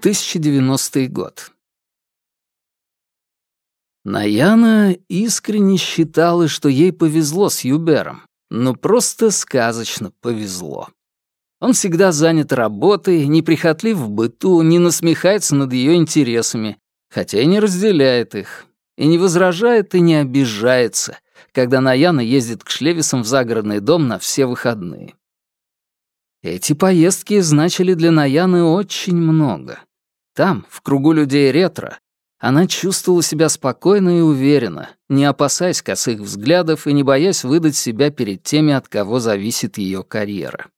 2090 год. Наяна искренне считала, что ей повезло с Юбером, но просто сказочно повезло. Он всегда занят работой, неприхотлив в быту, не насмехается над ее интересами, хотя и не разделяет их, и не возражает и не обижается, когда Наяна ездит к Шлевисам в загородный дом на все выходные. Эти поездки значили для Наяны очень много. Там, в кругу людей ретро, она чувствовала себя спокойно и уверенно, не опасаясь косых взглядов и не боясь выдать себя перед теми, от кого зависит ее карьера.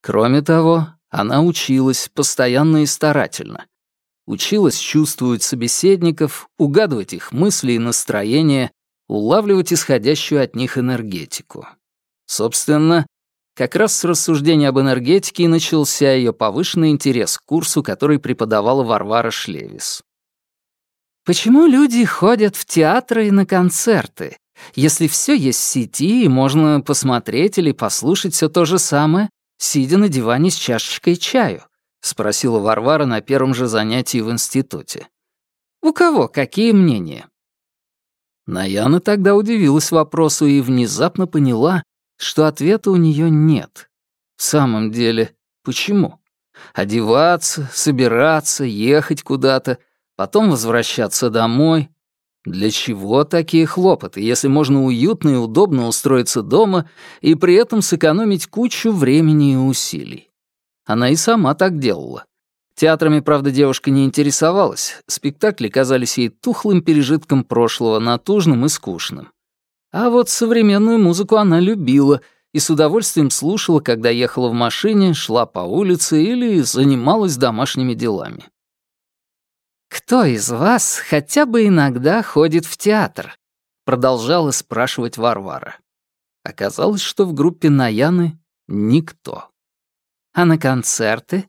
Кроме того, она училась постоянно и старательно. Училась чувствовать собеседников, угадывать их мысли и настроения, улавливать исходящую от них энергетику. Собственно, как раз с рассуждения об энергетике и начался ее повышенный интерес к курсу, который преподавала Варвара Шлевис. Почему люди ходят в театры и на концерты, если все есть в сети и можно посмотреть или послушать все то же самое, сидя на диване с чашечкой чаю? спросила Варвара на первом же занятии в институте. У кого какие мнения? Наяна тогда удивилась вопросу и внезапно поняла, что ответа у нее нет. В самом деле, почему? Одеваться, собираться, ехать куда-то, потом возвращаться домой. Для чего такие хлопоты, если можно уютно и удобно устроиться дома и при этом сэкономить кучу времени и усилий? Она и сама так делала. Театрами, правда, девушка не интересовалась. Спектакли казались ей тухлым пережитком прошлого, натужным и скучным. А вот современную музыку она любила и с удовольствием слушала, когда ехала в машине, шла по улице или занималась домашними делами. «Кто из вас хотя бы иногда ходит в театр?» — продолжала спрашивать Варвара. Оказалось, что в группе Наяны никто. А на концерты?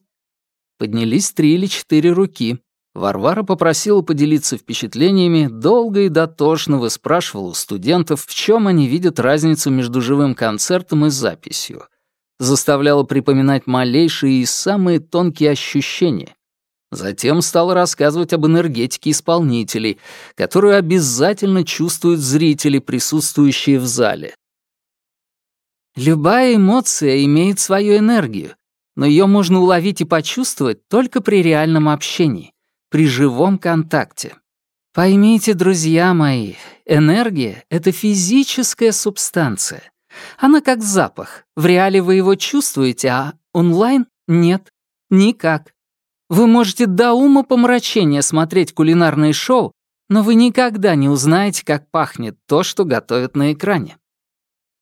Поднялись три или четыре руки. Варвара попросила поделиться впечатлениями, долго и дотошно выспрашивала у студентов, в чем они видят разницу между живым концертом и записью. Заставляла припоминать малейшие и самые тонкие ощущения. Затем стала рассказывать об энергетике исполнителей, которую обязательно чувствуют зрители, присутствующие в зале. Любая эмоция имеет свою энергию, но ее можно уловить и почувствовать только при реальном общении при живом контакте. Поймите, друзья мои, энергия — это физическая субстанция. Она как запах. В реале вы его чувствуете, а онлайн — нет. Никак. Вы можете до ума помрачения смотреть кулинарные шоу, но вы никогда не узнаете, как пахнет то, что готовят на экране.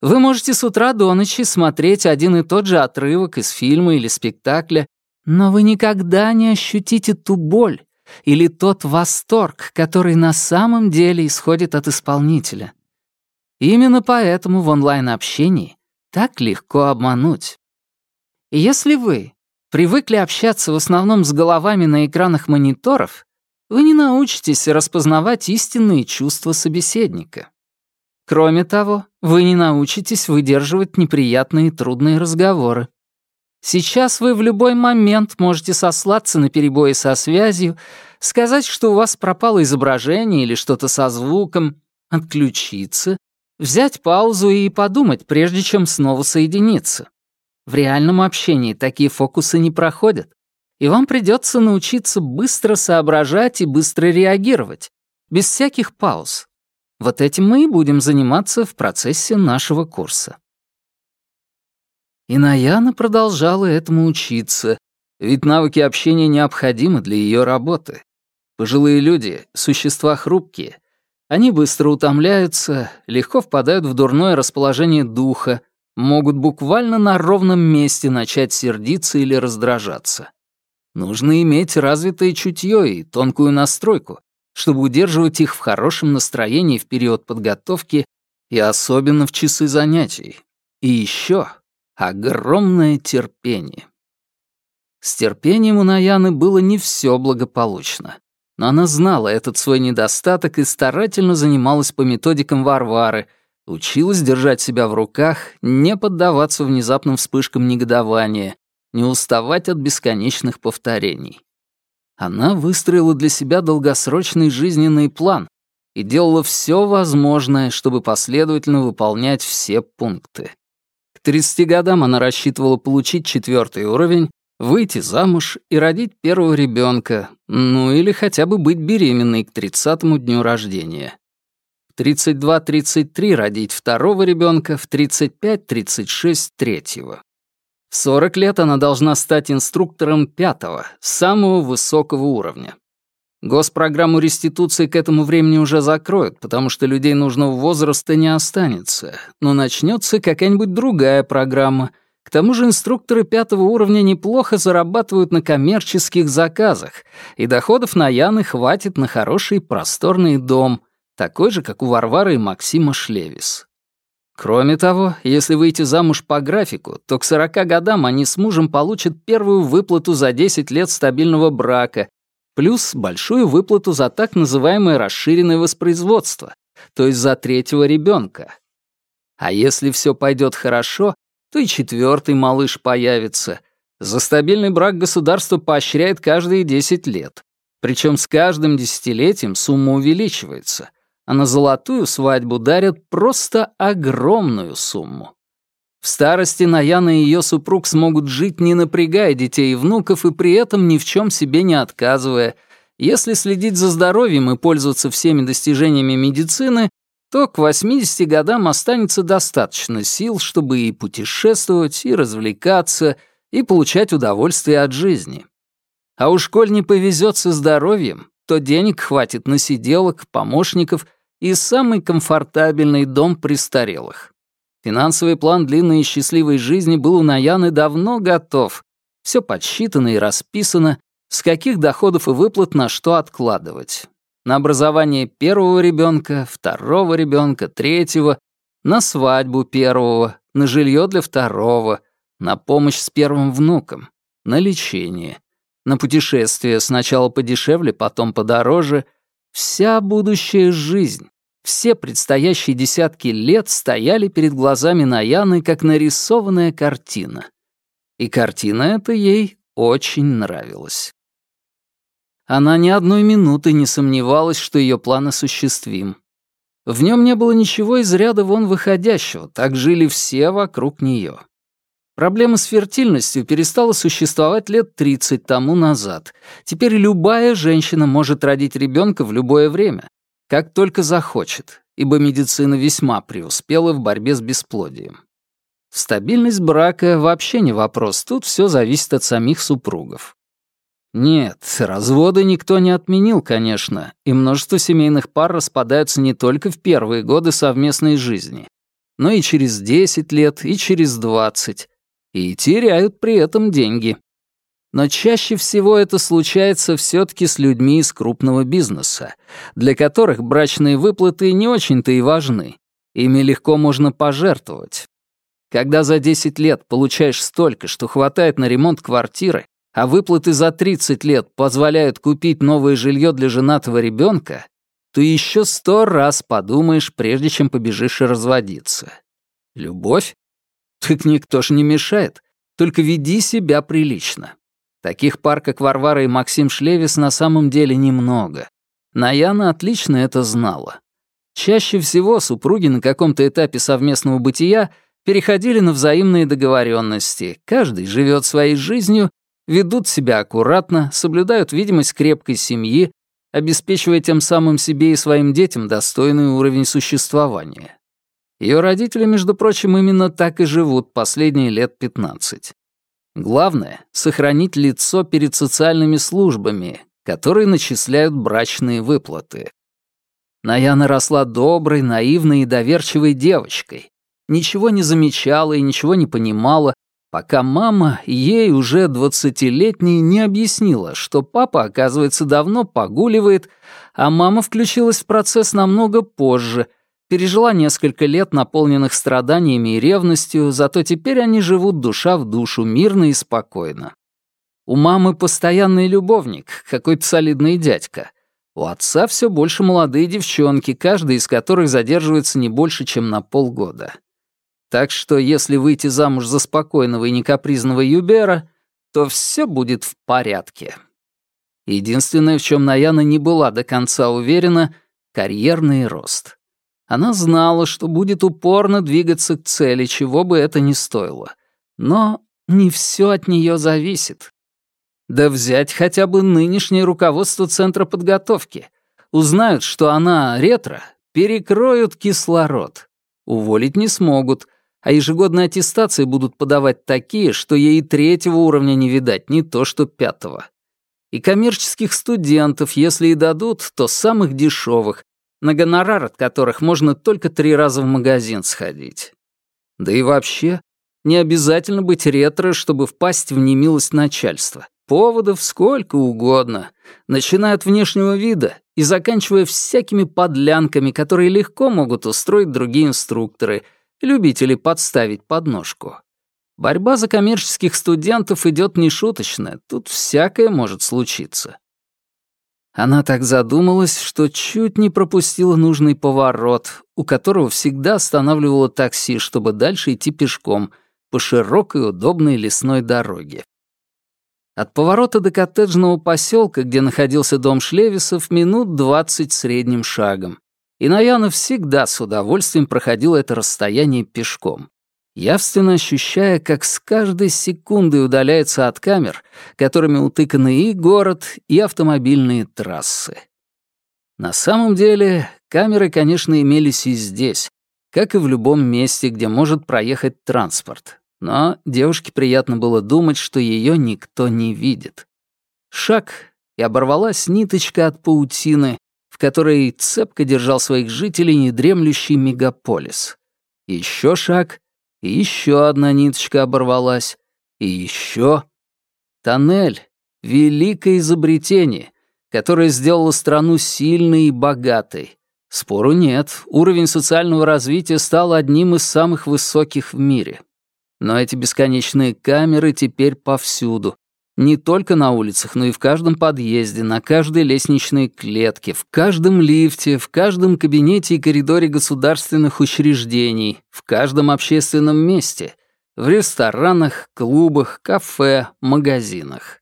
Вы можете с утра до ночи смотреть один и тот же отрывок из фильма или спектакля, но вы никогда не ощутите ту боль, или тот восторг, который на самом деле исходит от исполнителя. Именно поэтому в онлайн-общении так легко обмануть. И если вы привыкли общаться в основном с головами на экранах мониторов, вы не научитесь распознавать истинные чувства собеседника. Кроме того, вы не научитесь выдерживать неприятные и трудные разговоры. Сейчас вы в любой момент можете сослаться на перебои со связью, сказать, что у вас пропало изображение или что-то со звуком, отключиться, взять паузу и подумать, прежде чем снова соединиться. В реальном общении такие фокусы не проходят, и вам придется научиться быстро соображать и быстро реагировать, без всяких пауз. Вот этим мы и будем заниматься в процессе нашего курса. И Наяна продолжала этому учиться, ведь навыки общения необходимы для ее работы. Пожилые люди — существа хрупкие. Они быстро утомляются, легко впадают в дурное расположение духа, могут буквально на ровном месте начать сердиться или раздражаться. Нужно иметь развитое чутье и тонкую настройку, чтобы удерживать их в хорошем настроении в период подготовки и особенно в часы занятий. И еще огромное терпение. С терпением у Наяны было не все благополучно. Но она знала этот свой недостаток и старательно занималась по методикам Варвары, училась держать себя в руках, не поддаваться внезапным вспышкам негодования, не уставать от бесконечных повторений. Она выстроила для себя долгосрочный жизненный план и делала все возможное, чтобы последовательно выполнять все пункты. К 30 годам она рассчитывала получить четвертый уровень, выйти замуж и родить первого ребенка, ну или хотя бы быть беременной к 30-му дню рождения. В 32-33 родить второго ребенка, в 35-36 третьего. В 40 лет она должна стать инструктором пятого, самого высокого уровня. Госпрограмму реституции к этому времени уже закроют, потому что людей нужного возраста не останется, но начнется какая-нибудь другая программа. К тому же инструкторы пятого уровня неплохо зарабатывают на коммерческих заказах, и доходов на Яны хватит на хороший просторный дом, такой же, как у Варвары и Максима Шлевис. Кроме того, если выйти замуж по графику, то к 40 годам они с мужем получат первую выплату за 10 лет стабильного брака, плюс большую выплату за так называемое расширенное воспроизводство, то есть за третьего ребенка. А если все пойдет хорошо, то и четвертый малыш появится. За стабильный брак государство поощряет каждые 10 лет. Причем с каждым десятилетием сумма увеличивается — а на золотую свадьбу дарят просто огромную сумму. В старости Наяна и ее супруг смогут жить, не напрягая детей и внуков, и при этом ни в чем себе не отказывая. Если следить за здоровьем и пользоваться всеми достижениями медицины, то к 80 годам останется достаточно сил, чтобы и путешествовать, и развлекаться, и получать удовольствие от жизни. А уж коль не повезет со здоровьем, то денег хватит на сиделок, помощников и самый комфортабельный дом престарелых. Финансовый план длинной и счастливой жизни был у Наяны давно готов. Все подсчитано и расписано, с каких доходов и выплат на что откладывать. На образование первого ребенка, второго ребенка, третьего, на свадьбу первого, на жилье для второго, на помощь с первым внуком, на лечение на путешествие сначала подешевле, потом подороже. Вся будущая жизнь, все предстоящие десятки лет стояли перед глазами Наяны, как нарисованная картина. И картина эта ей очень нравилась. Она ни одной минуты не сомневалась, что ее план осуществим. В нем не было ничего из ряда вон выходящего, так жили все вокруг нее. Проблема с фертильностью перестала существовать лет 30 тому назад. Теперь любая женщина может родить ребенка в любое время, как только захочет, ибо медицина весьма преуспела в борьбе с бесплодием. Стабильность брака вообще не вопрос, тут все зависит от самих супругов. Нет, разводы никто не отменил, конечно, и множество семейных пар распадаются не только в первые годы совместной жизни, но и через 10 лет, и через 20, и теряют при этом деньги. Но чаще всего это случается все-таки с людьми из крупного бизнеса, для которых брачные выплаты не очень-то и важны. Ими легко можно пожертвовать. Когда за 10 лет получаешь столько, что хватает на ремонт квартиры, а выплаты за 30 лет позволяют купить новое жилье для женатого ребенка, то еще сто раз подумаешь, прежде чем побежишь разводиться. Любовь? Так никто ж не мешает. Только веди себя прилично. Таких пар, как Варвара и Максим Шлевис, на самом деле немного. Наяна отлично это знала. Чаще всего супруги на каком-то этапе совместного бытия переходили на взаимные договоренности. Каждый живет своей жизнью, ведут себя аккуратно, соблюдают видимость крепкой семьи, обеспечивая тем самым себе и своим детям достойный уровень существования. Ее родители, между прочим, именно так и живут последние лет 15. Главное — сохранить лицо перед социальными службами, которые начисляют брачные выплаты. Наяна росла доброй, наивной и доверчивой девочкой. Ничего не замечала и ничего не понимала, пока мама ей уже двадцатилетней не объяснила, что папа, оказывается, давно погуливает, а мама включилась в процесс намного позже — пережила несколько лет, наполненных страданиями и ревностью, зато теперь они живут душа в душу, мирно и спокойно. У мамы постоянный любовник, какой-то солидный дядька. У отца все больше молодые девчонки, каждая из которых задерживается не больше, чем на полгода. Так что если выйти замуж за спокойного и некапризного Юбера, то все будет в порядке. Единственное, в чем Наяна не была до конца уверена — карьерный рост. Она знала, что будет упорно двигаться к цели, чего бы это ни стоило. Но не все от нее зависит. Да взять хотя бы нынешнее руководство Центра подготовки. Узнают, что она ретро, перекроют кислород. Уволить не смогут, а ежегодные аттестации будут подавать такие, что ей третьего уровня не видать, не то что пятого. И коммерческих студентов, если и дадут, то самых дешевых, на гонорар от которых можно только три раза в магазин сходить. Да и вообще, не обязательно быть ретро, чтобы впасть в немилость начальства. Поводов сколько угодно, начиная от внешнего вида и заканчивая всякими подлянками, которые легко могут устроить другие инструкторы, любители подставить подножку. Борьба за коммерческих студентов идет нешуточная, тут всякое может случиться. Она так задумалась, что чуть не пропустила нужный поворот, у которого всегда останавливало такси, чтобы дальше идти пешком по широкой удобной лесной дороге. От поворота до коттеджного поселка, где находился дом Шлевисов, минут двадцать средним шагом. И Наяна всегда с удовольствием проходила это расстояние пешком, явственно ощущая, как с каждой секундой удаляется от камер, которыми утыканы и город, и автомобильные трассы. На самом деле, камеры, конечно, имелись и здесь, как и в любом месте, где может проехать транспорт, но девушке приятно было думать, что ее никто не видит. Шаг, и оборвалась ниточка от паутины, в которой цепко держал своих жителей недремлющий мегаполис. Еще шаг, и еще одна ниточка оборвалась, и еще. Тоннель — великое изобретение, которое сделало страну сильной и богатой. Спору нет, уровень социального развития стал одним из самых высоких в мире. Но эти бесконечные камеры теперь повсюду. Не только на улицах, но и в каждом подъезде, на каждой лестничной клетке, в каждом лифте, в каждом кабинете и коридоре государственных учреждений, в каждом общественном месте, в ресторанах, клубах, кафе, магазинах.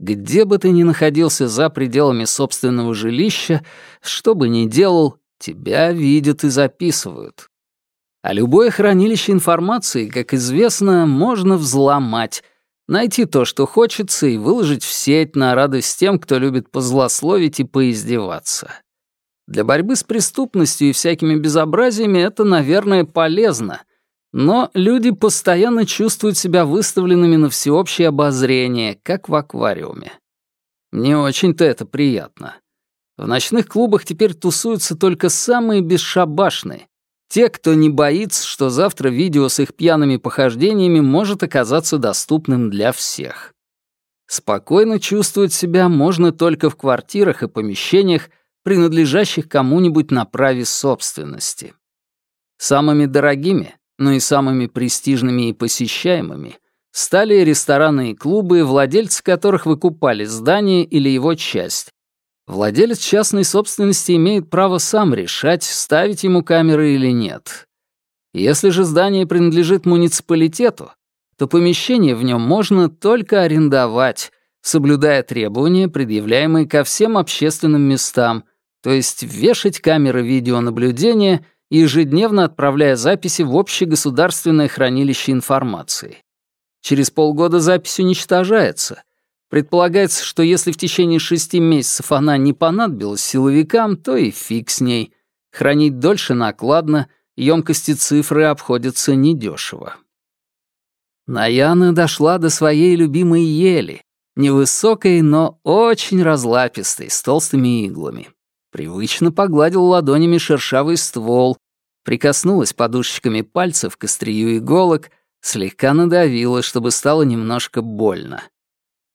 Где бы ты ни находился за пределами собственного жилища, что бы ни делал, тебя видят и записывают. А любое хранилище информации, как известно, можно взломать, найти то, что хочется, и выложить в сеть на радость тем, кто любит позлословить и поиздеваться. Для борьбы с преступностью и всякими безобразиями это, наверное, полезно, но люди постоянно чувствуют себя выставленными на всеобщее обозрение, как в аквариуме. Мне очень-то это приятно. В ночных клубах теперь тусуются только самые бесшабашные, те, кто не боится, что завтра видео с их пьяными похождениями может оказаться доступным для всех. Спокойно чувствовать себя можно только в квартирах и помещениях, принадлежащих кому-нибудь на праве собственности. Самыми дорогими, но и самыми престижными и посещаемыми стали рестораны и клубы, владельцы которых выкупали здание или его часть, Владелец частной собственности имеет право сам решать, ставить ему камеры или нет. Если же здание принадлежит муниципалитету, то помещение в нем можно только арендовать, соблюдая требования, предъявляемые ко всем общественным местам, то есть вешать камеры видеонаблюдения и ежедневно отправляя записи в общегосударственное хранилище информации. Через полгода запись уничтожается, Предполагается, что если в течение шести месяцев она не понадобилась силовикам, то и фиг с ней. Хранить дольше накладно, емкости цифры обходятся недешево. Наяна дошла до своей любимой ели, невысокой, но очень разлапистой, с толстыми иглами. Привычно погладила ладонями шершавый ствол, прикоснулась подушечками пальцев к острию иголок, слегка надавила, чтобы стало немножко больно.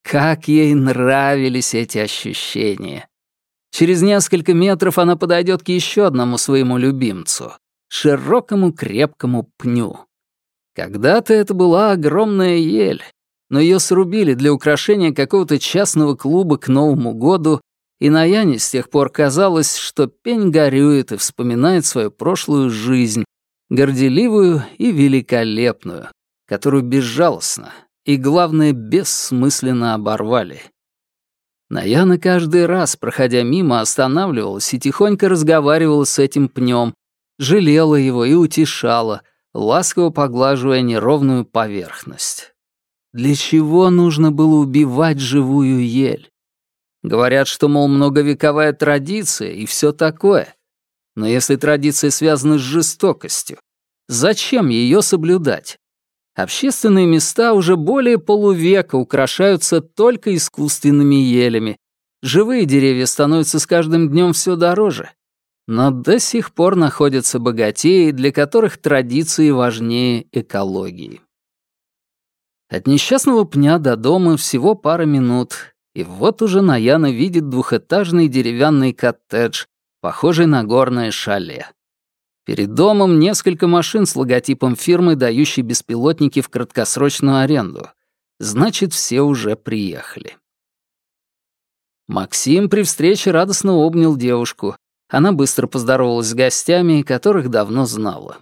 Как ей нравились эти ощущения. Через несколько метров она подойдет к еще одному своему любимцу — широкому крепкому пню. Когда-то это была огромная ель, но ее срубили для украшения какого-то частного клуба к Новому году, и на Яне с тех пор казалось, что пень горюет и вспоминает свою прошлую жизнь, горделивую и великолепную, которую безжалостно, и, главное, бессмысленно оборвали. Наяна каждый раз, проходя мимо, останавливалась и тихонько разговаривала с этим пнем, жалела его и утешала, ласково поглаживая неровную поверхность. Для чего нужно было убивать живую ель? Говорят, что, мол, многовековая традиция и все такое. Но если традиция связана с жестокостью, зачем ее соблюдать? Общественные места уже более полувека украшаются только искусственными елями. Живые деревья становятся с каждым днем все дороже. Но до сих пор находятся богатеи, для которых традиции важнее экологии. От несчастного пня до дома всего пара минут, и вот уже Наяна видит двухэтажный деревянный коттедж, похожий на горное шале. Перед домом несколько машин с логотипом фирмы, дающей беспилотники в краткосрочную аренду. Значит, все уже приехали. Максим при встрече радостно обнял девушку. Она быстро поздоровалась с гостями, которых давно знала.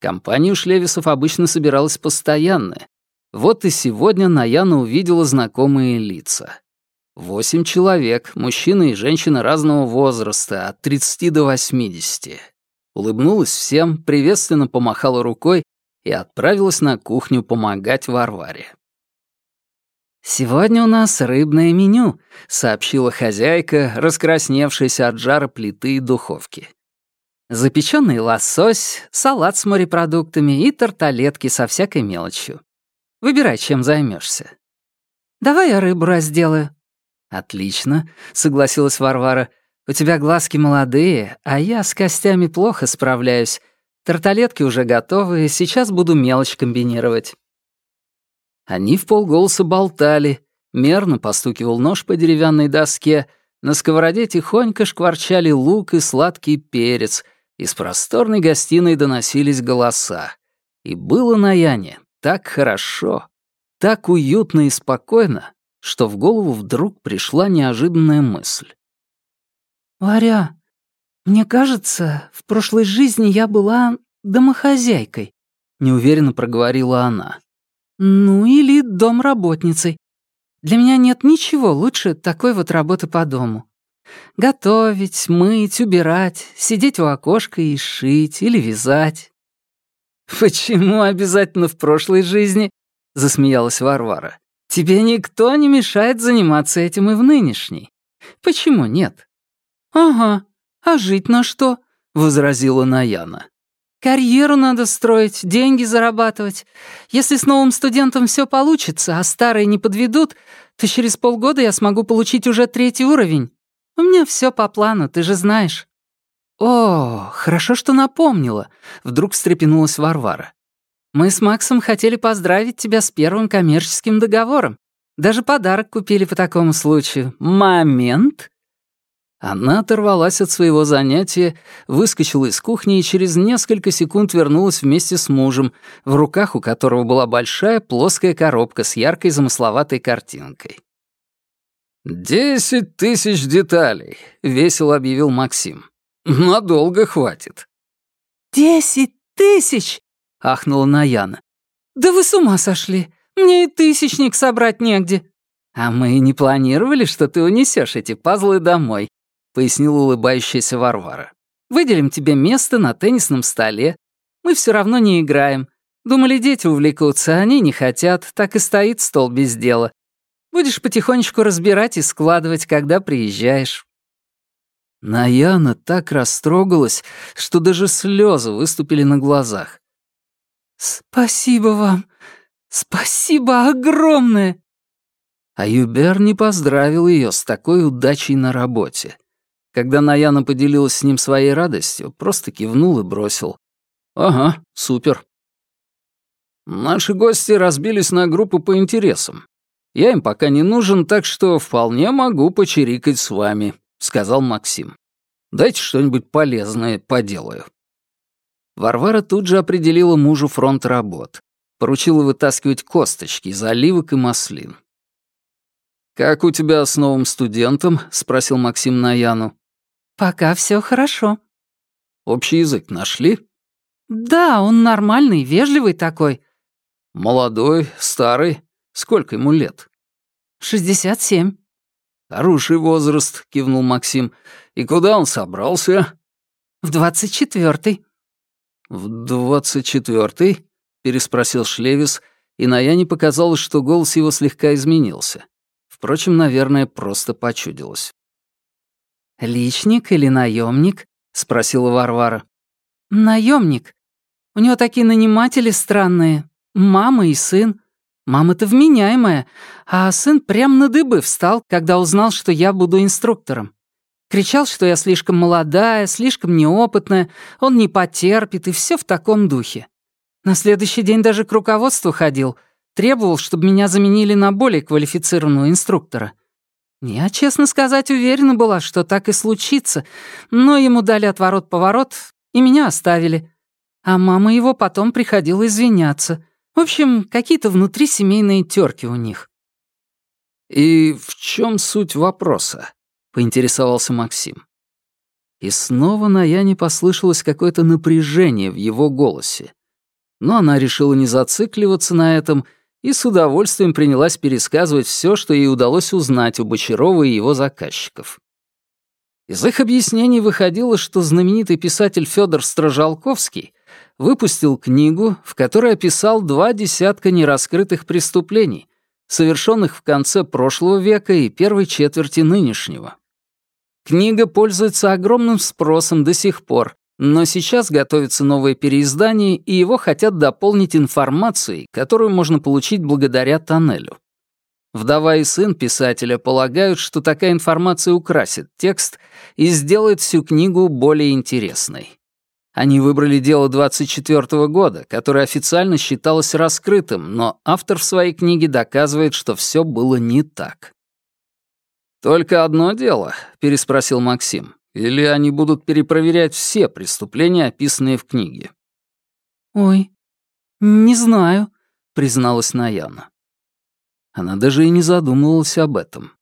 Компания у Шлевисов обычно собиралась постоянно. Вот и сегодня Наяна увидела знакомые лица. Восемь человек, мужчины и женщины разного возраста, от 30 до 80. Улыбнулась всем, приветственно помахала рукой и отправилась на кухню помогать Варваре. «Сегодня у нас рыбное меню», — сообщила хозяйка, раскрасневшаяся от жара плиты и духовки. Запеченный лосось, салат с морепродуктами и тарталетки со всякой мелочью. Выбирай, чем займешься. «Давай я рыбу разделаю», «Отлично», — согласилась Варвара. «У тебя глазки молодые, а я с костями плохо справляюсь. Тарталетки уже готовы, сейчас буду мелочь комбинировать». Они в полголоса болтали, мерно постукивал нож по деревянной доске, на сковороде тихонько шкварчали лук и сладкий перец, из просторной гостиной доносились голоса. И было на Яне так хорошо, так уютно и спокойно, что в голову вдруг пришла неожиданная мысль. «Варя, мне кажется, в прошлой жизни я была домохозяйкой», — неуверенно проговорила она. «Ну или домработницей. Для меня нет ничего лучше такой вот работы по дому. Готовить, мыть, убирать, сидеть у окошка и шить или вязать». «Почему обязательно в прошлой жизни?» — засмеялась Варвара. Тебе никто не мешает заниматься этим и в нынешней. Почему нет?» «Ага, а жить на что?» — возразила Наяна. «Карьеру надо строить, деньги зарабатывать. Если с новым студентом все получится, а старые не подведут, то через полгода я смогу получить уже третий уровень. У меня все по плану, ты же знаешь». «О, хорошо, что напомнила», — вдруг встрепенулась Варвара. Мы с Максом хотели поздравить тебя с первым коммерческим договором. Даже подарок купили по такому случаю. Момент!» Она оторвалась от своего занятия, выскочила из кухни и через несколько секунд вернулась вместе с мужем, в руках у которого была большая плоская коробка с яркой замысловатой картинкой. «Десять тысяч деталей», — весело объявил Максим. «Надолго хватит». «Десять тысяч!» — ахнула Наяна. «Да вы с ума сошли! Мне и тысячник собрать негде!» «А мы и не планировали, что ты унесешь эти пазлы домой», — пояснила улыбающаяся Варвара. «Выделим тебе место на теннисном столе. Мы все равно не играем. Думали, дети увлекутся, они не хотят, так и стоит стол без дела. Будешь потихонечку разбирать и складывать, когда приезжаешь». Наяна так растрогалась, что даже слезы выступили на глазах. «Спасибо вам! Спасибо огромное!» А Юбер не поздравил ее с такой удачей на работе. Когда Наяна поделилась с ним своей радостью, просто кивнул и бросил. «Ага, супер». Наши гости разбились на группы по интересам. Я им пока не нужен, так что вполне могу почирикать с вами», — сказал Максим. «Дайте что-нибудь полезное поделаю». Варвара тут же определила мужу фронт работ. Поручила вытаскивать косточки из оливок и маслин. «Как у тебя с новым студентом?» — спросил Максим Наяну. «Пока все хорошо». «Общий язык нашли?» «Да, он нормальный, вежливый такой». «Молодой, старый. Сколько ему лет?» «Шестьдесят семь». «Хороший возраст», — кивнул Максим. «И куда он собрался?» «В двадцать четвертый». «В двадцать четвертый?» — переспросил Шлевис, и на Яне показалось, что голос его слегка изменился. Впрочем, наверное, просто почудилось. «Личник или наемник? спросила Варвара. Наемник. У него такие наниматели странные. Мама и сын. Мама-то вменяемая, а сын прям на дыбы встал, когда узнал, что я буду инструктором. Кричал, что я слишком молодая, слишком неопытная, он не потерпит, и все в таком духе. На следующий день даже к руководству ходил, требовал, чтобы меня заменили на более квалифицированного инструктора. Я, честно сказать, уверена была, что так и случится, но ему дали отворот-поворот, и меня оставили. А мама его потом приходила извиняться — в общем, какие-то внутрисемейные терки у них. «И в чем суть вопроса?» — поинтересовался Максим. И снова на Яне послышалось какое-то напряжение в его голосе. Но она решила не зацикливаться на этом и с удовольствием принялась пересказывать все, что ей удалось узнать у Бочарова и его заказчиков. Из их объяснений выходило, что знаменитый писатель Федор Стражалковский выпустил книгу, в которой описал два десятка нераскрытых преступлений, совершенных в конце прошлого века и первой четверти нынешнего. Книга пользуется огромным спросом до сих пор, но сейчас готовится новое переиздание, и его хотят дополнить информацией, которую можно получить благодаря тоннелю. Вдова и сын писателя полагают, что такая информация украсит текст и сделает всю книгу более интересной. Они выбрали дело 24 -го года, которое официально считалось раскрытым, но автор в своей книге доказывает, что все было не так. «Только одно дело?» — переспросил Максим. «Или они будут перепроверять все преступления, описанные в книге?» «Ой, не знаю», — призналась Наяна. Она даже и не задумывалась об этом.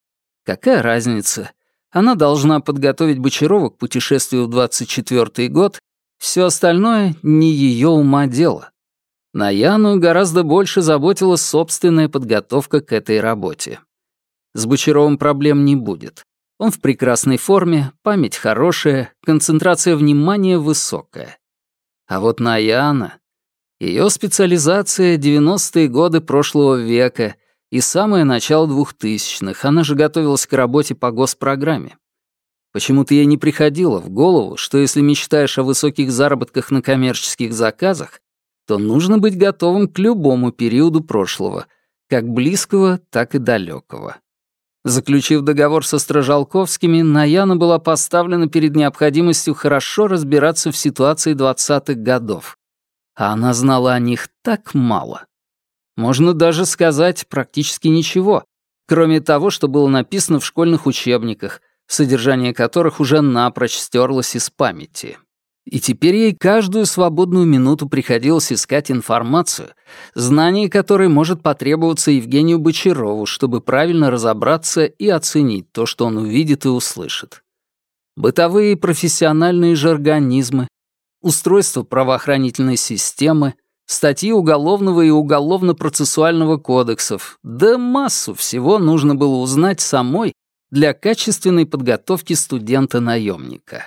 Какая разница? Она должна подготовить Бочарова к путешествию в 24 год все остальное не ее ума дело. На Яну гораздо больше заботила собственная подготовка к этой работе. С Бочаровым проблем не будет. Он в прекрасной форме, память хорошая, концентрация внимания высокая. А вот Наяна... Ее специализация — 90-е годы прошлого века и самое начало двухтысячных. Она же готовилась к работе по госпрограмме. Почему-то ей не приходило в голову, что если мечтаешь о высоких заработках на коммерческих заказах, то нужно быть готовым к любому периоду прошлого, как близкого, так и далекого. Заключив договор со Стражалковскими, Наяна была поставлена перед необходимостью хорошо разбираться в ситуации 20-х годов. А она знала о них так мало. Можно даже сказать практически ничего, кроме того, что было написано в школьных учебниках, содержание которых уже напрочь стерлось из памяти. И теперь ей каждую свободную минуту приходилось искать информацию, знание которой может потребоваться Евгению Бочарову, чтобы правильно разобраться и оценить то, что он увидит и услышит. Бытовые и профессиональные же организмы, устройство правоохранительной системы, статьи Уголовного и Уголовно-процессуального кодексов, да массу всего нужно было узнать самой для качественной подготовки студента-наемника.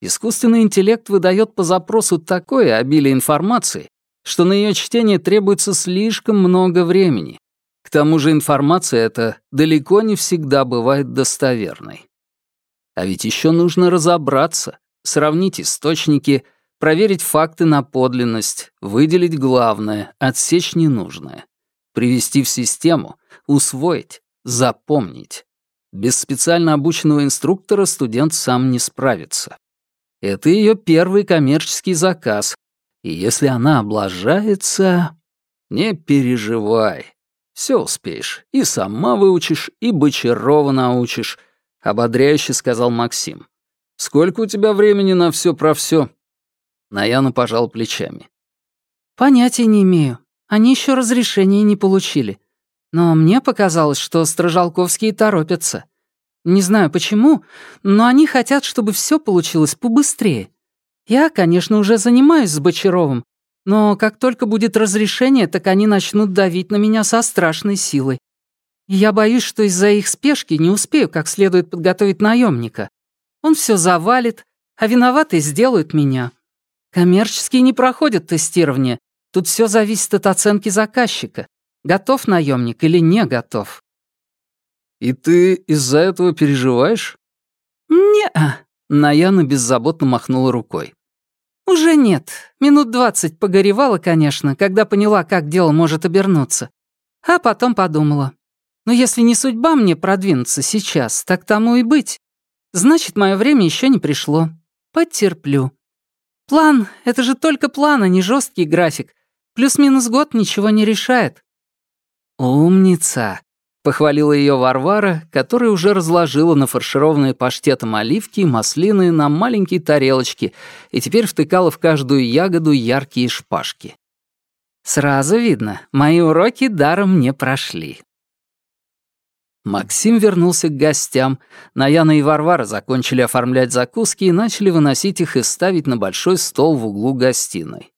Искусственный интеллект выдает по запросу такое обилие информации, что на ее чтение требуется слишком много времени. К тому же информация эта далеко не всегда бывает достоверной. А ведь еще нужно разобраться, сравнить источники, проверить факты на подлинность, выделить главное, отсечь ненужное, привести в систему, усвоить, запомнить. Без специально обученного инструктора студент сам не справится. Это ее первый коммерческий заказ, и если она облажается... Не переживай, все успеешь. И сама выучишь, и Бочарова научишь, — ободряюще сказал Максим. «Сколько у тебя времени на все про все? Наяна пожал плечами. «Понятия не имею. Они еще разрешения не получили. Но мне показалось, что Стражалковские торопятся. Не знаю почему, но они хотят, чтобы все получилось побыстрее. Я, конечно, уже занимаюсь с Бочаровым, но как только будет разрешение, так они начнут давить на меня со страшной силой. Я боюсь, что из-за их спешки не успею как следует подготовить наемника. Он все завалит, а виноватый сделают меня. Коммерческие не проходят тестирование. Тут все зависит от оценки заказчика. Готов наемник или не готов. И ты из-за этого переживаешь? Не-а. Наяна беззаботно махнула рукой. Уже нет. Минут двадцать погоревала, конечно, когда поняла, как дело может обернуться. А потом подумала. Но если не судьба мне продвинуться сейчас, так тому и быть. Значит, мое время еще не пришло. Потерплю. План — это же только план, а не жесткий график. Плюс-минус год ничего не решает. «Умница!» — похвалила ее Варвара, которая уже разложила нафаршированные паштетом оливки и маслины на маленькие тарелочки и теперь втыкала в каждую ягоду яркие шпажки. «Сразу видно, мои уроки даром не прошли». Максим вернулся к гостям. Наяна и Варвара закончили оформлять закуски и начали выносить их и ставить на большой стол в углу гостиной.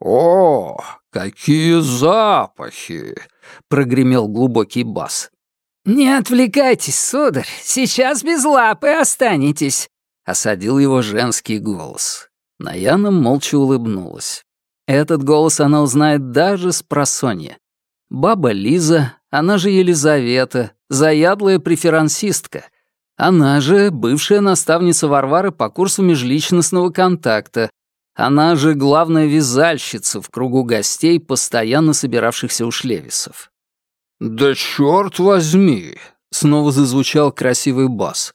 «О, какие запахи!» — прогремел глубокий бас. «Не отвлекайтесь, сударь, сейчас без лапы останетесь», — осадил его женский голос. Наяна молча улыбнулась. Этот голос она узнает даже с просонья. Баба Лиза, она же Елизавета, заядлая преферансистка. Она же бывшая наставница Варвары по курсу межличностного контакта. Она же главная вязальщица в кругу гостей, постоянно собиравшихся у шлевисов. «Да черт возьми!» — снова зазвучал красивый бас.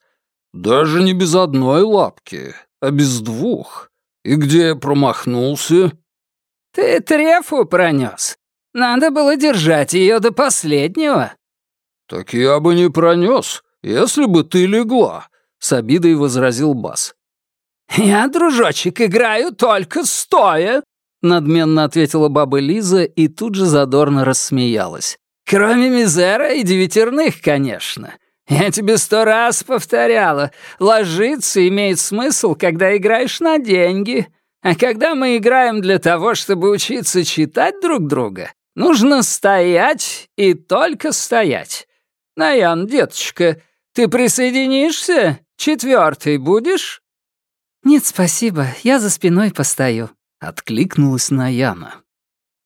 «Даже не без одной лапки, а без двух. И где я промахнулся?» «Ты трефу пронес. Надо было держать ее до последнего». «Так я бы не пронес, если бы ты легла», — с обидой возразил Бас. «Я, дружочек, играю только стоя», — надменно ответила баба Лиза и тут же задорно рассмеялась. «Кроме мизера и девятерных, конечно. Я тебе сто раз повторяла, ложиться имеет смысл, когда играешь на деньги. А когда мы играем для того, чтобы учиться читать друг друга, Нужно стоять и только стоять. Наян, деточка, ты присоединишься? Четвертый будешь?» «Нет, спасибо, я за спиной постою», — откликнулась Наяна.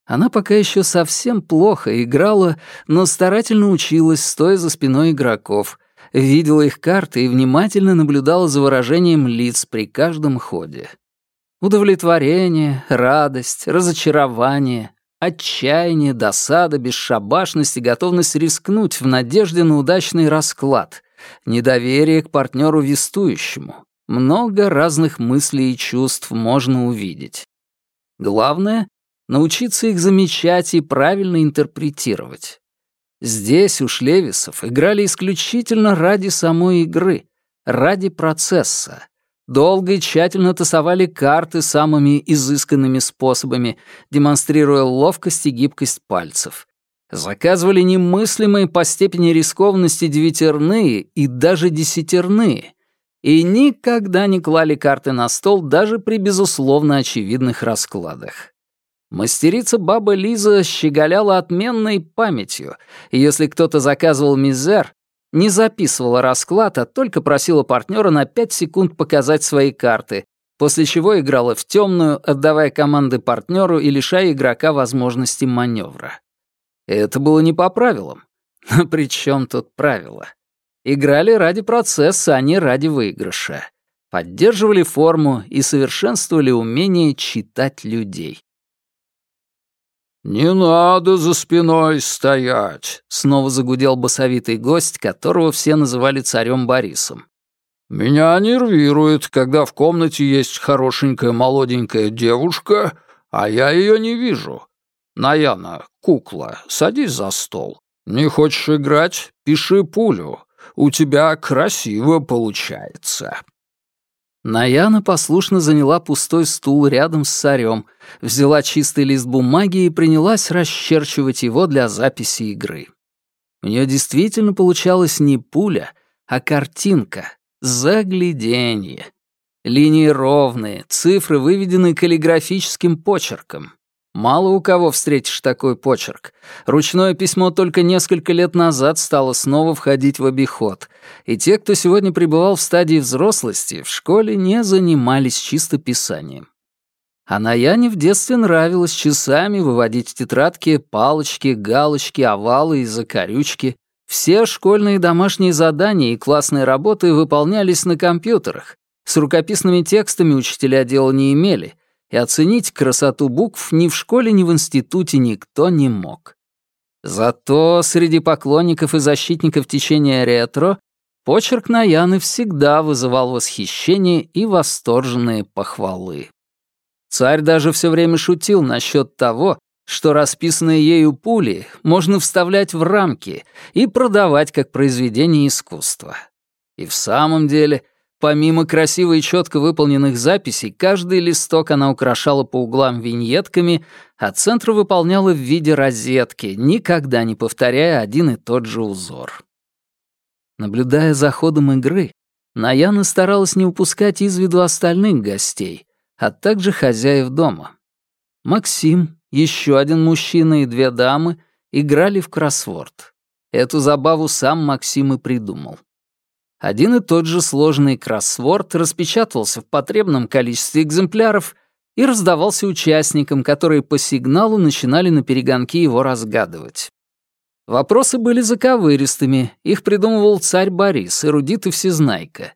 Она пока еще совсем плохо играла, но старательно училась, стоя за спиной игроков, видела их карты и внимательно наблюдала за выражением лиц при каждом ходе. Удовлетворение, радость, разочарование, Отчаяние, досада, бесшабашность и готовность рискнуть в надежде на удачный расклад, недоверие к партнеру вестующему. Много разных мыслей и чувств можно увидеть. Главное — научиться их замечать и правильно интерпретировать. Здесь у Шлевисов играли исключительно ради самой игры, ради процесса, Долго и тщательно тасовали карты самыми изысканными способами, демонстрируя ловкость и гибкость пальцев. Заказывали немыслимые по степени рискованности девятерные и даже десятерные. И никогда не клали карты на стол даже при безусловно очевидных раскладах. Мастерица баба Лиза щеголяла отменной памятью, и если кто-то заказывал мизер, не записывала расклад, а только просила партнера на 5 секунд показать свои карты, после чего играла в темную, отдавая команды партнеру и лишая игрока возможности маневра. Это было не по правилам. Но при чем тут правила? Играли ради процесса, а не ради выигрыша. Поддерживали форму и совершенствовали умение читать людей. «Не надо за спиной стоять», — снова загудел басовитый гость, которого все называли царем Борисом. «Меня нервирует, когда в комнате есть хорошенькая молоденькая девушка, а я ее не вижу. Наяна, кукла, садись за стол. Не хочешь играть? Пиши пулю. У тебя красиво получается». Наяна послушно заняла пустой стул рядом с царем, взяла чистый лист бумаги и принялась расчерчивать его для записи игры. У нее действительно получалась не пуля, а картинка, загляденье. Линии ровные, цифры выведены каллиграфическим почерком. Мало у кого встретишь такой почерк. Ручное письмо только несколько лет назад стало снова входить в обиход, и те, кто сегодня пребывал в стадии взрослости, в школе не занимались чисто писанием. А Наяне в детстве нравилось часами выводить в тетрадки палочки, галочки, овалы и закорючки. Все школьные домашние задания и классные работы выполнялись на компьютерах. С рукописными текстами учителя дела не имели, и оценить красоту букв ни в школе, ни в институте никто не мог. Зато среди поклонников и защитников течения ретро почерк Наяны всегда вызывал восхищение и восторженные похвалы. Царь даже все время шутил насчет того, что расписанные ею пули можно вставлять в рамки и продавать как произведение искусства. И в самом деле, помимо красиво и четко выполненных записей, каждый листок она украшала по углам виньетками, а центр выполняла в виде розетки, никогда не повторяя один и тот же узор. Наблюдая за ходом игры, Наяна старалась не упускать из виду остальных гостей, а также хозяев дома. Максим, еще один мужчина и две дамы играли в кроссворд. Эту забаву сам Максим и придумал. Один и тот же сложный кроссворд распечатывался в потребном количестве экземпляров и раздавался участникам, которые по сигналу начинали на перегонки его разгадывать. Вопросы были заковыристыми, их придумывал царь Борис, эрудит и всезнайка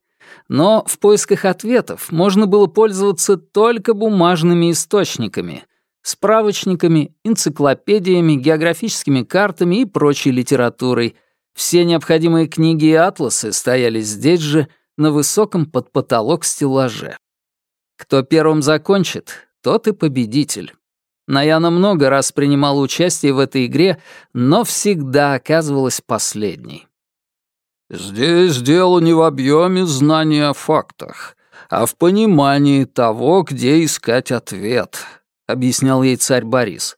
но в поисках ответов можно было пользоваться только бумажными источниками, справочниками, энциклопедиями, географическими картами и прочей литературой. Все необходимые книги и атласы стояли здесь же, на высоком под потолок стеллаже. Кто первым закончит, тот и победитель. Наяна много раз принимала участие в этой игре, но всегда оказывалась последней. Здесь дело не в объеме знаний о фактах, а в понимании того, где искать ответ, объяснял ей царь Борис.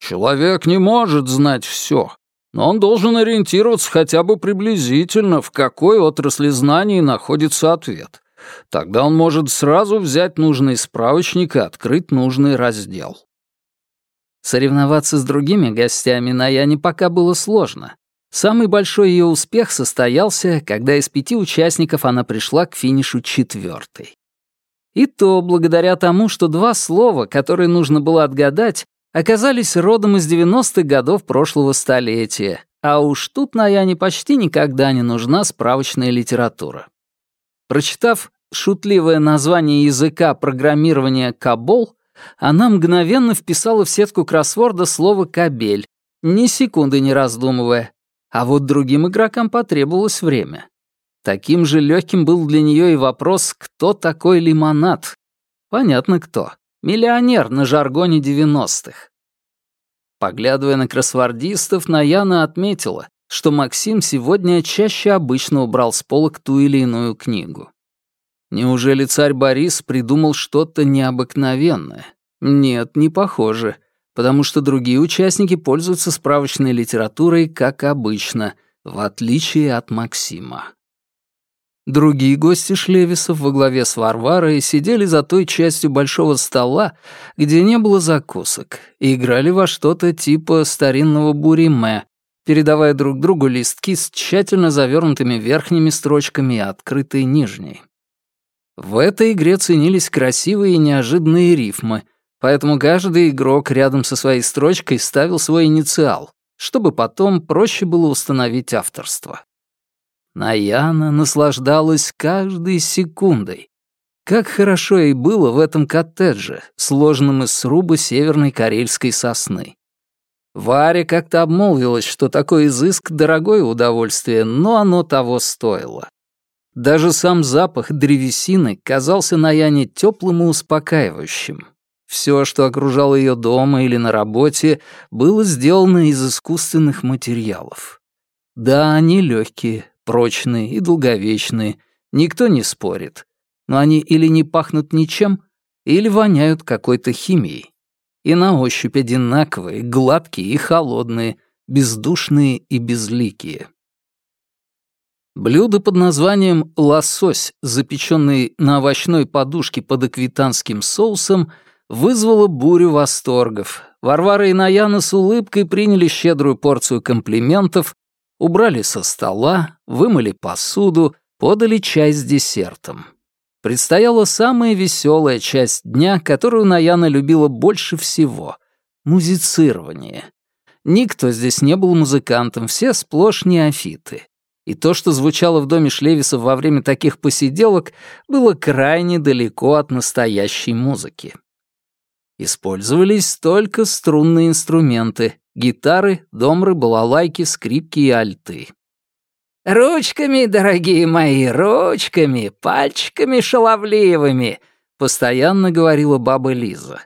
Человек не может знать все, но он должен ориентироваться хотя бы приблизительно, в какой отрасли знаний находится ответ. Тогда он может сразу взять нужный справочник и открыть нужный раздел. Соревноваться с другими гостями на Яне пока было сложно, Самый большой ее успех состоялся, когда из пяти участников она пришла к финишу четвертой. И то благодаря тому, что два слова, которые нужно было отгадать, оказались родом из 90-х годов прошлого столетия, а уж тут на Яне почти никогда не нужна справочная литература. Прочитав шутливое название языка программирования «Кабол», она мгновенно вписала в сетку кроссворда слово «кабель», ни секунды не раздумывая, а вот другим игрокам потребовалось время. Таким же легким был для нее и вопрос, кто такой лимонад. Понятно кто. Миллионер на жаргоне 90-х. Поглядывая на кроссвордистов, Наяна отметила, что Максим сегодня чаще обычно убрал с полок ту или иную книгу. Неужели царь Борис придумал что-то необыкновенное? Нет, не похоже потому что другие участники пользуются справочной литературой, как обычно, в отличие от Максима. Другие гости Шлевисов во главе с Варварой сидели за той частью большого стола, где не было закусок, и играли во что-то типа старинного буриме, передавая друг другу листки с тщательно завернутыми верхними строчками и открытой нижней. В этой игре ценились красивые и неожиданные рифмы, Поэтому каждый игрок рядом со своей строчкой ставил свой инициал, чтобы потом проще было установить авторство. Наяна наслаждалась каждой секундой. Как хорошо ей было в этом коттедже, сложенном из сруба северной карельской сосны. Варя как-то обмолвилась, что такой изыск — дорогое удовольствие, но оно того стоило. Даже сам запах древесины казался Наяне теплым и успокаивающим. Все, что окружало ее дома или на работе, было сделано из искусственных материалов. Да, они легкие, прочные и долговечные, никто не спорит. Но они или не пахнут ничем, или воняют какой-то химией. И на ощупь одинаковые, гладкие и холодные, бездушные и безликие. Блюдо под названием «лосось», запеченный на овощной подушке под аквитанским соусом — вызвало бурю восторгов. Варвара и Наяна с улыбкой приняли щедрую порцию комплиментов, убрали со стола, вымыли посуду, подали чай с десертом. Предстояла самая веселая часть дня, которую Наяна любила больше всего — музицирование. Никто здесь не был музыкантом, все сплошь неофиты. И то, что звучало в доме Шлевисов во время таких посиделок, было крайне далеко от настоящей музыки. Использовались только струнные инструменты — гитары, домры, балалайки, скрипки и альты. «Ручками, дорогие мои, ручками, пальчиками шаловливыми», — постоянно говорила баба Лиза.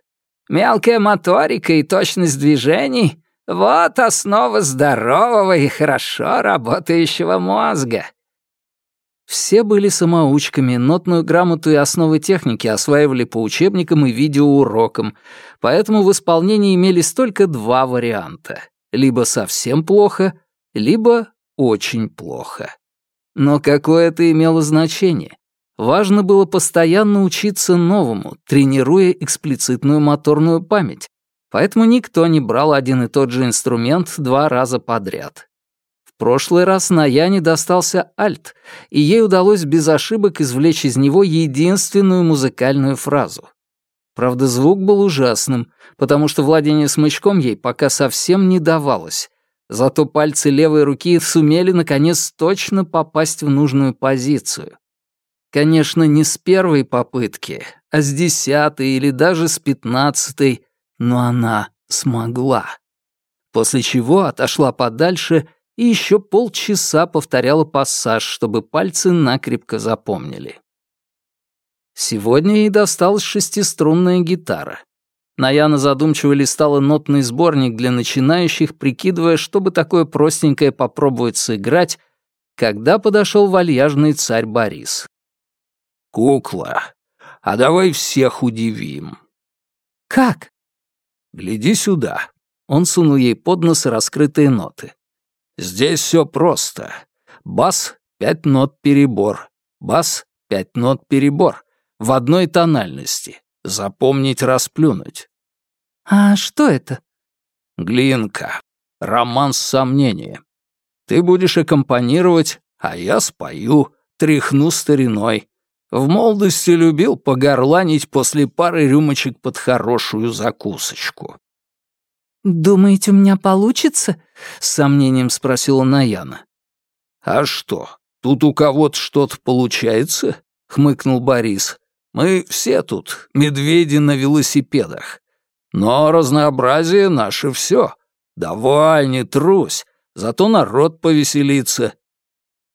«Мелкая моторика и точность движений — вот основа здорового и хорошо работающего мозга». Все были самоучками, нотную грамоту и основы техники осваивали по учебникам и видеоурокам, поэтому в исполнении имелись только два варианта — либо совсем плохо, либо очень плохо. Но какое это имело значение? Важно было постоянно учиться новому, тренируя эксплицитную моторную память. Поэтому никто не брал один и тот же инструмент два раза подряд. Прошлый раз на Яне достался альт, и ей удалось без ошибок извлечь из него единственную музыкальную фразу. Правда, звук был ужасным, потому что владение смычком ей пока совсем не давалось, Зато пальцы левой руки сумели, наконец, точно попасть в нужную позицию. Конечно, не с первой попытки, а с десятой или даже с пятнадцатой, но она смогла. После чего отошла подальше и еще полчаса повторяла пассаж, чтобы пальцы накрепко запомнили. Сегодня ей досталась шестиструнная гитара. Наяна задумчиво листала нотный сборник для начинающих, прикидывая, чтобы такое простенькое попробовать сыграть, когда подошел вальяжный царь Борис. «Кукла, а давай всех удивим». «Как?» «Гляди сюда». Он сунул ей под нос раскрытые ноты. «Здесь все просто. Бас — пять нот перебор. Бас — пять нот перебор. В одной тональности. Запомнить, расплюнуть. А что это? Глинка. Роман с сомнением. Ты будешь аккомпанировать, а я спою, тряхну стариной. В молодости любил погорланить после пары рюмочек под хорошую закусочку. «Думаете, у меня получится?» — с сомнением спросила Наяна. «А что, тут у кого-то что-то получается?» — хмыкнул Борис. Мы все тут медведи на велосипедах. Но разнообразие наше все. Давай, не трусь, зато народ повеселится.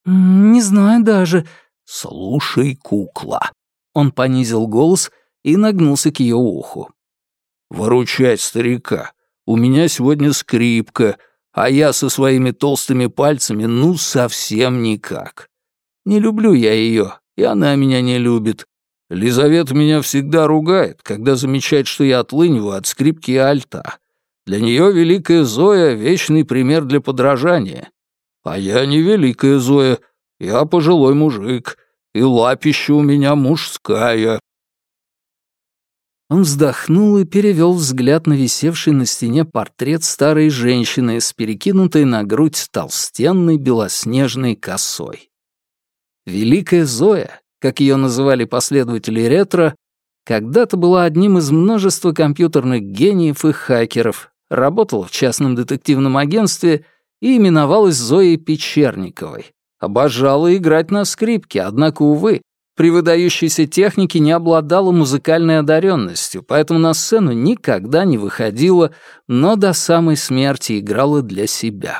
Не знаю даже. Слушай, кукла. Он понизил голос и нагнулся к ее уху. Выручай старика. У меня сегодня скрипка, а я со своими толстыми пальцами ну совсем никак. Не люблю я ее, и она меня не любит. Лизавета меня всегда ругает, когда замечает, что я отлыниваю от скрипки и альта. Для нее великая Зоя — вечный пример для подражания. А я не великая Зоя, я пожилой мужик, и лапища у меня мужская. Он вздохнул и перевел взгляд на висевший на стене портрет старой женщины с перекинутой на грудь толстенной белоснежной косой. Великая Зоя как ее называли последователи ретро, когда-то была одним из множества компьютерных гениев и хакеров, работала в частном детективном агентстве и именовалась Зоей Печерниковой. Обожала играть на скрипке, однако, увы, при выдающейся технике не обладала музыкальной одаренностью, поэтому на сцену никогда не выходила, но до самой смерти играла для себя.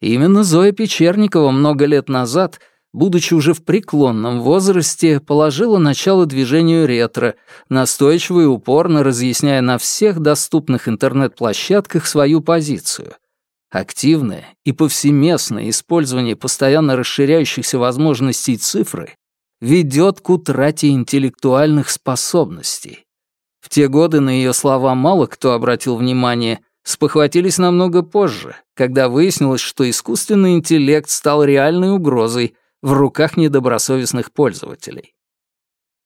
Именно Зоя Печерникова много лет назад — будучи уже в преклонном возрасте, положила начало движению ретро, настойчиво и упорно разъясняя на всех доступных интернет-площадках свою позицию. Активное и повсеместное использование постоянно расширяющихся возможностей цифры ведет к утрате интеллектуальных способностей. В те годы на ее слова мало кто обратил внимание, спохватились намного позже, когда выяснилось, что искусственный интеллект стал реальной угрозой — в руках недобросовестных пользователей.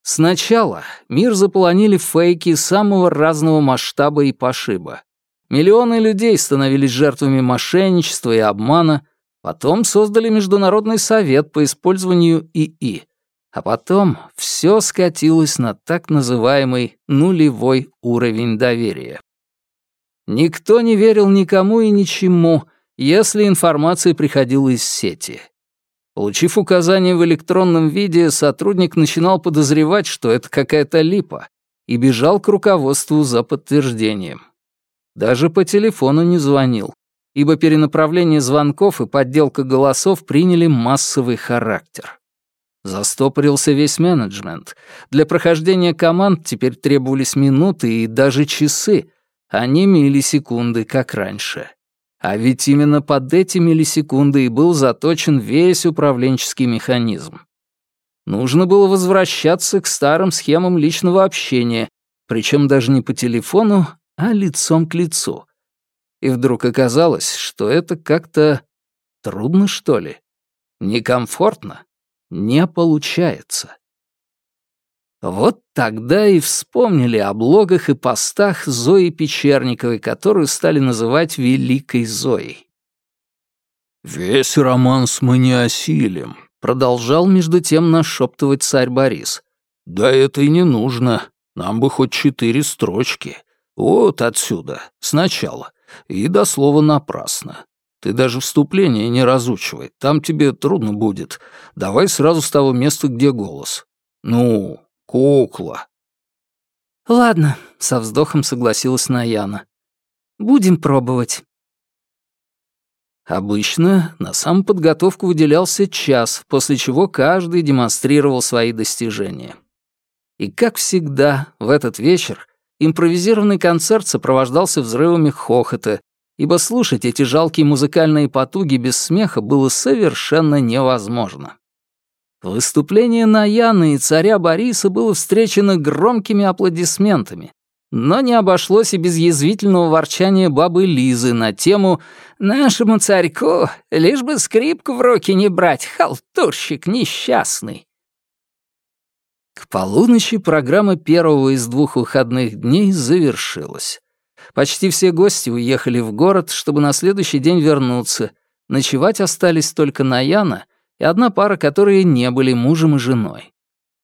Сначала мир заполонили фейки самого разного масштаба и пошиба. Миллионы людей становились жертвами мошенничества и обмана, потом создали Международный совет по использованию ИИ, а потом все скатилось на так называемый нулевой уровень доверия. Никто не верил никому и ничему, если информация приходила из сети. Получив указание в электронном виде, сотрудник начинал подозревать, что это какая-то липа, и бежал к руководству за подтверждением. Даже по телефону не звонил, ибо перенаправление звонков и подделка голосов приняли массовый характер. Застопорился весь менеджмент. Для прохождения команд теперь требовались минуты и даже часы, а не миллисекунды, как раньше. А ведь именно под эти миллисекунды и был заточен весь управленческий механизм. Нужно было возвращаться к старым схемам личного общения, причем даже не по телефону, а лицом к лицу. И вдруг оказалось, что это как-то трудно, что ли? Некомфортно? Не получается. Вот тогда и вспомнили о блогах и постах Зои Печерниковой, которую стали называть «Великой Зоей». «Весь романс мы не осилим», — продолжал между тем нашептывать царь Борис. «Да это и не нужно. Нам бы хоть четыре строчки. Вот отсюда, сначала. И до слова напрасно. Ты даже вступление не разучивай, там тебе трудно будет. Давай сразу с того места, где голос. Ну, Кукла. Ладно, со вздохом согласилась Наяна. Будем пробовать. Обычно на самоподготовку выделялся час, после чего каждый демонстрировал свои достижения. И, как всегда, в этот вечер импровизированный концерт сопровождался взрывами хохота, ибо слушать эти жалкие музыкальные потуги без смеха было совершенно невозможно. Выступление Наяны и царя Бориса было встречено громкими аплодисментами, но не обошлось и без язвительного ворчания бабы Лизы на тему «Нашему царьку лишь бы скрипку в руки не брать, халтурщик несчастный». К полуночи программа первого из двух выходных дней завершилась. Почти все гости уехали в город, чтобы на следующий день вернуться. Ночевать остались только Наяна — и одна пара, которые не были мужем и женой.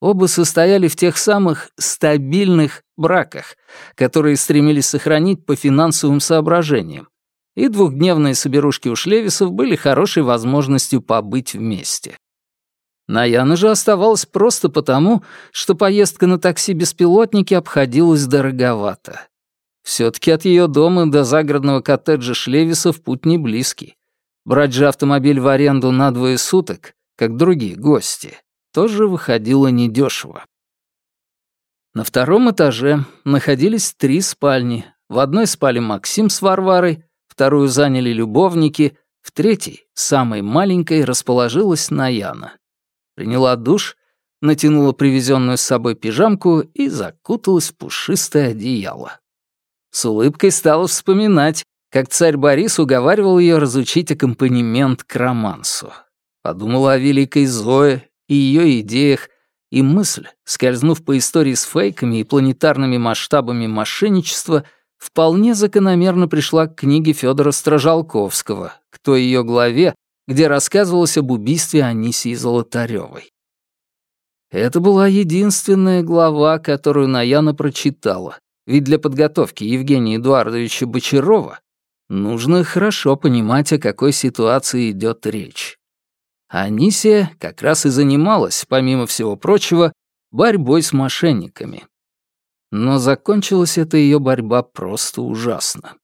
Оба состояли в тех самых стабильных браках, которые стремились сохранить по финансовым соображениям, и двухдневные соберушки у Шлевисов были хорошей возможностью побыть вместе. Наяна же оставалась просто потому, что поездка на такси-беспилотнике обходилась дороговато. Все таки от ее дома до загородного коттеджа Шлевисов путь не близкий. Брать же автомобиль в аренду на двое суток, как другие гости, тоже выходило недешево. На втором этаже находились три спальни. В одной спали Максим с Варварой, вторую заняли любовники, в третьей, самой маленькой, расположилась Наяна. Приняла душ, натянула привезенную с собой пижамку и закуталась в пушистое одеяло. С улыбкой стала вспоминать, как царь Борис уговаривал ее разучить аккомпанемент к романсу. Подумала о великой Зое и ее идеях, и мысль, скользнув по истории с фейками и планетарными масштабами мошенничества, вполне закономерно пришла к книге Федора Стражалковского, к той ее главе, где рассказывалось об убийстве Анисии Золотаревой. Это была единственная глава, которую Наяна прочитала, ведь для подготовки Евгения Эдуардовича Бочарова Нужно хорошо понимать, о какой ситуации идет речь. Анисия как раз и занималась, помимо всего прочего, борьбой с мошенниками. Но закончилась эта ее борьба просто ужасно.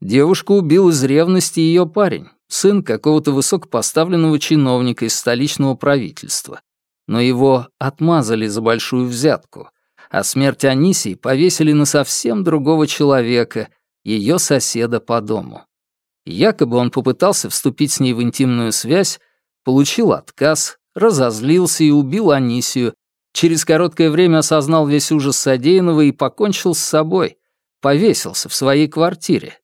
Девушку убил из ревности ее парень, сын какого-то высокопоставленного чиновника из столичного правительства. Но его отмазали за большую взятку, а смерть Анисии повесили на совсем другого человека — ее соседа по дому. Якобы он попытался вступить с ней в интимную связь, получил отказ, разозлился и убил Анисию, через короткое время осознал весь ужас содеянного и покончил с собой, повесился в своей квартире.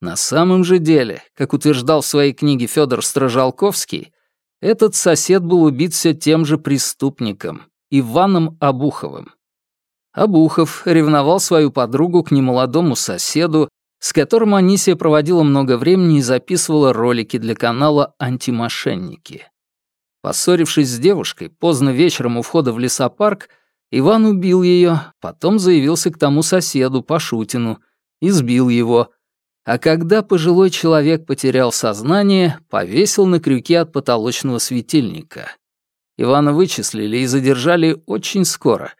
На самом же деле, как утверждал в своей книге Федор Стражалковский, этот сосед был убит все тем же преступником, Иваном Обуховым. Обухов ревновал свою подругу к немолодому соседу, с которым Анисия проводила много времени и записывала ролики для канала «Антимошенники». Поссорившись с девушкой, поздно вечером у входа в лесопарк, Иван убил ее, потом заявился к тому соседу, Пашутину, избил его, а когда пожилой человек потерял сознание, повесил на крюке от потолочного светильника. Ивана вычислили и задержали очень скоро.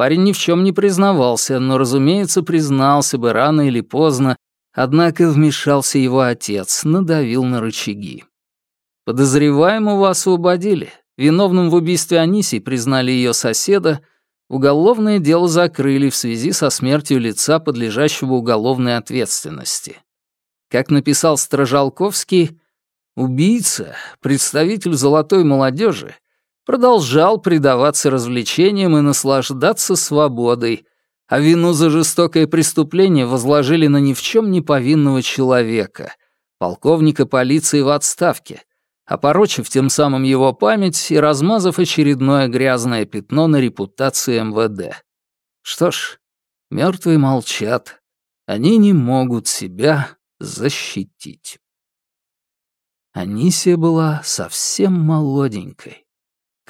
Парень ни в чем не признавался, но, разумеется, признался бы рано или поздно, однако вмешался его отец, надавил на рычаги. Подозреваемого освободили. Виновным в убийстве Анисии признали ее соседа, уголовное дело закрыли в связи со смертью лица, подлежащего уголовной ответственности. Как написал Стражалковский, убийца, представитель золотой молодежи, продолжал предаваться развлечениям и наслаждаться свободой, а вину за жестокое преступление возложили на ни в чем не повинного человека, полковника полиции в отставке, опорочив тем самым его память и размазав очередное грязное пятно на репутации МВД. Что ж, мертвые молчат, они не могут себя защитить. Анисия была совсем молоденькой.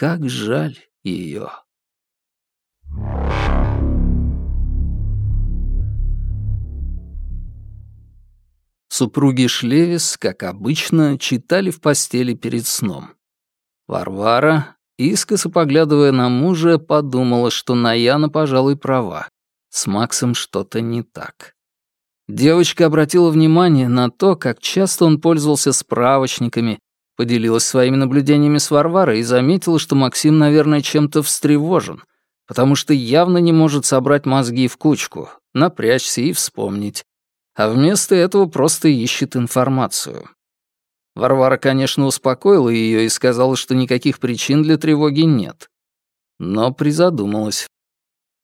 Как жаль ее. Супруги Шлевис, как обычно, читали в постели перед сном. Варвара, искоса поглядывая на мужа, подумала, что Наяна, пожалуй, права. С Максом что-то не так. Девочка обратила внимание на то, как часто он пользовался справочниками, поделилась своими наблюдениями с Варварой и заметила, что Максим, наверное, чем-то встревожен, потому что явно не может собрать мозги в кучку, напрячься и вспомнить, а вместо этого просто ищет информацию. Варвара, конечно, успокоила ее и сказала, что никаких причин для тревоги нет. Но призадумалась.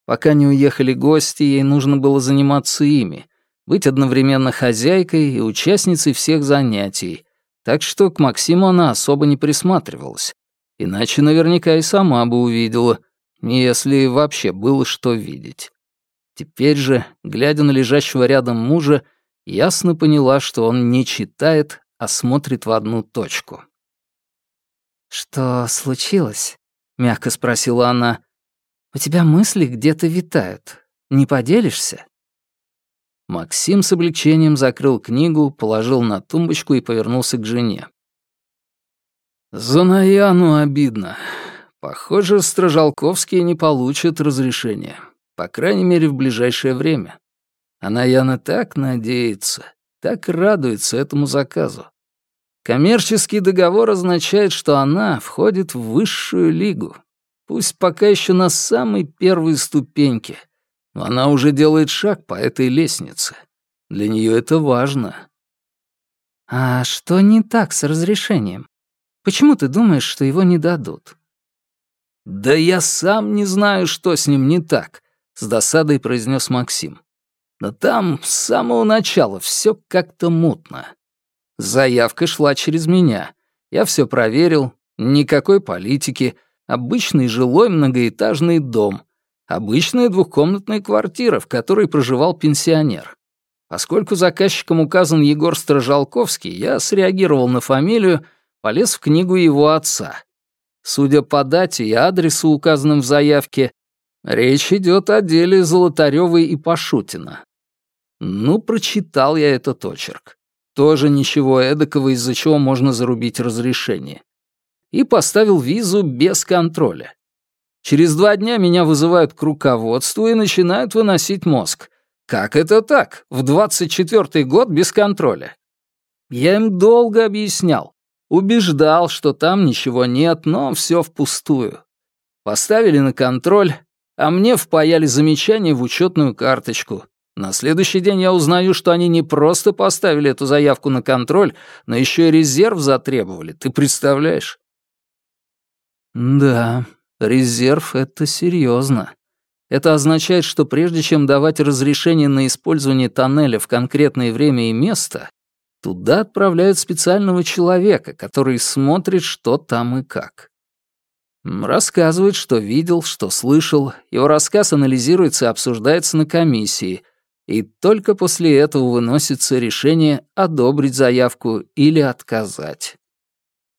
Пока не уехали гости, ей нужно было заниматься ими — быть одновременно хозяйкой и участницей всех занятий, так что к Максиму она особо не присматривалась. Иначе наверняка и сама бы увидела, если вообще было что видеть. Теперь же, глядя на лежащего рядом мужа, ясно поняла, что он не читает, а смотрит в одну точку. «Что случилось?» — мягко спросила она. «У тебя мысли где-то витают. Не поделишься?» Максим с облегчением закрыл книгу, положил на тумбочку и повернулся к жене. «За Наяну обидно. Похоже, Стражалковские не получат разрешения. По крайней мере, в ближайшее время. А Наяна так надеется, так радуется этому заказу. Коммерческий договор означает, что она входит в высшую лигу. Пусть пока еще на самой первой ступеньке — она уже делает шаг по этой лестнице. Для нее это важно. А что не так с разрешением? Почему ты думаешь, что его не дадут? Да я сам не знаю, что с ним не так, с досадой произнес Максим. Но там с самого начала все как-то мутно. Заявка шла через меня. Я все проверил. Никакой политики. Обычный жилой многоэтажный дом. Обычная двухкомнатная квартира, в которой проживал пенсионер. Поскольку заказчиком указан Егор Стражалковский, я среагировал на фамилию, полез в книгу его отца. Судя по дате и адресу, указанным в заявке, речь идет о деле Золотарёвой и Пашутина. Ну, прочитал я этот очерк. Тоже ничего эдакого, из-за чего можно зарубить разрешение. И поставил визу без контроля. Через два дня меня вызывают к руководству и начинают выносить мозг. Как это так? В 24-й год без контроля. Я им долго объяснял. Убеждал, что там ничего нет, но все впустую. Поставили на контроль, а мне впаяли замечание в учетную карточку. На следующий день я узнаю, что они не просто поставили эту заявку на контроль, но еще и резерв затребовали. Ты представляешь? Да, Резерв — это серьезно. Это означает, что прежде чем давать разрешение на использование тоннеля в конкретное время и место, туда отправляют специального человека, который смотрит, что там и как. Рассказывает, что видел, что слышал, его рассказ анализируется и обсуждается на комиссии, и только после этого выносится решение одобрить заявку или отказать.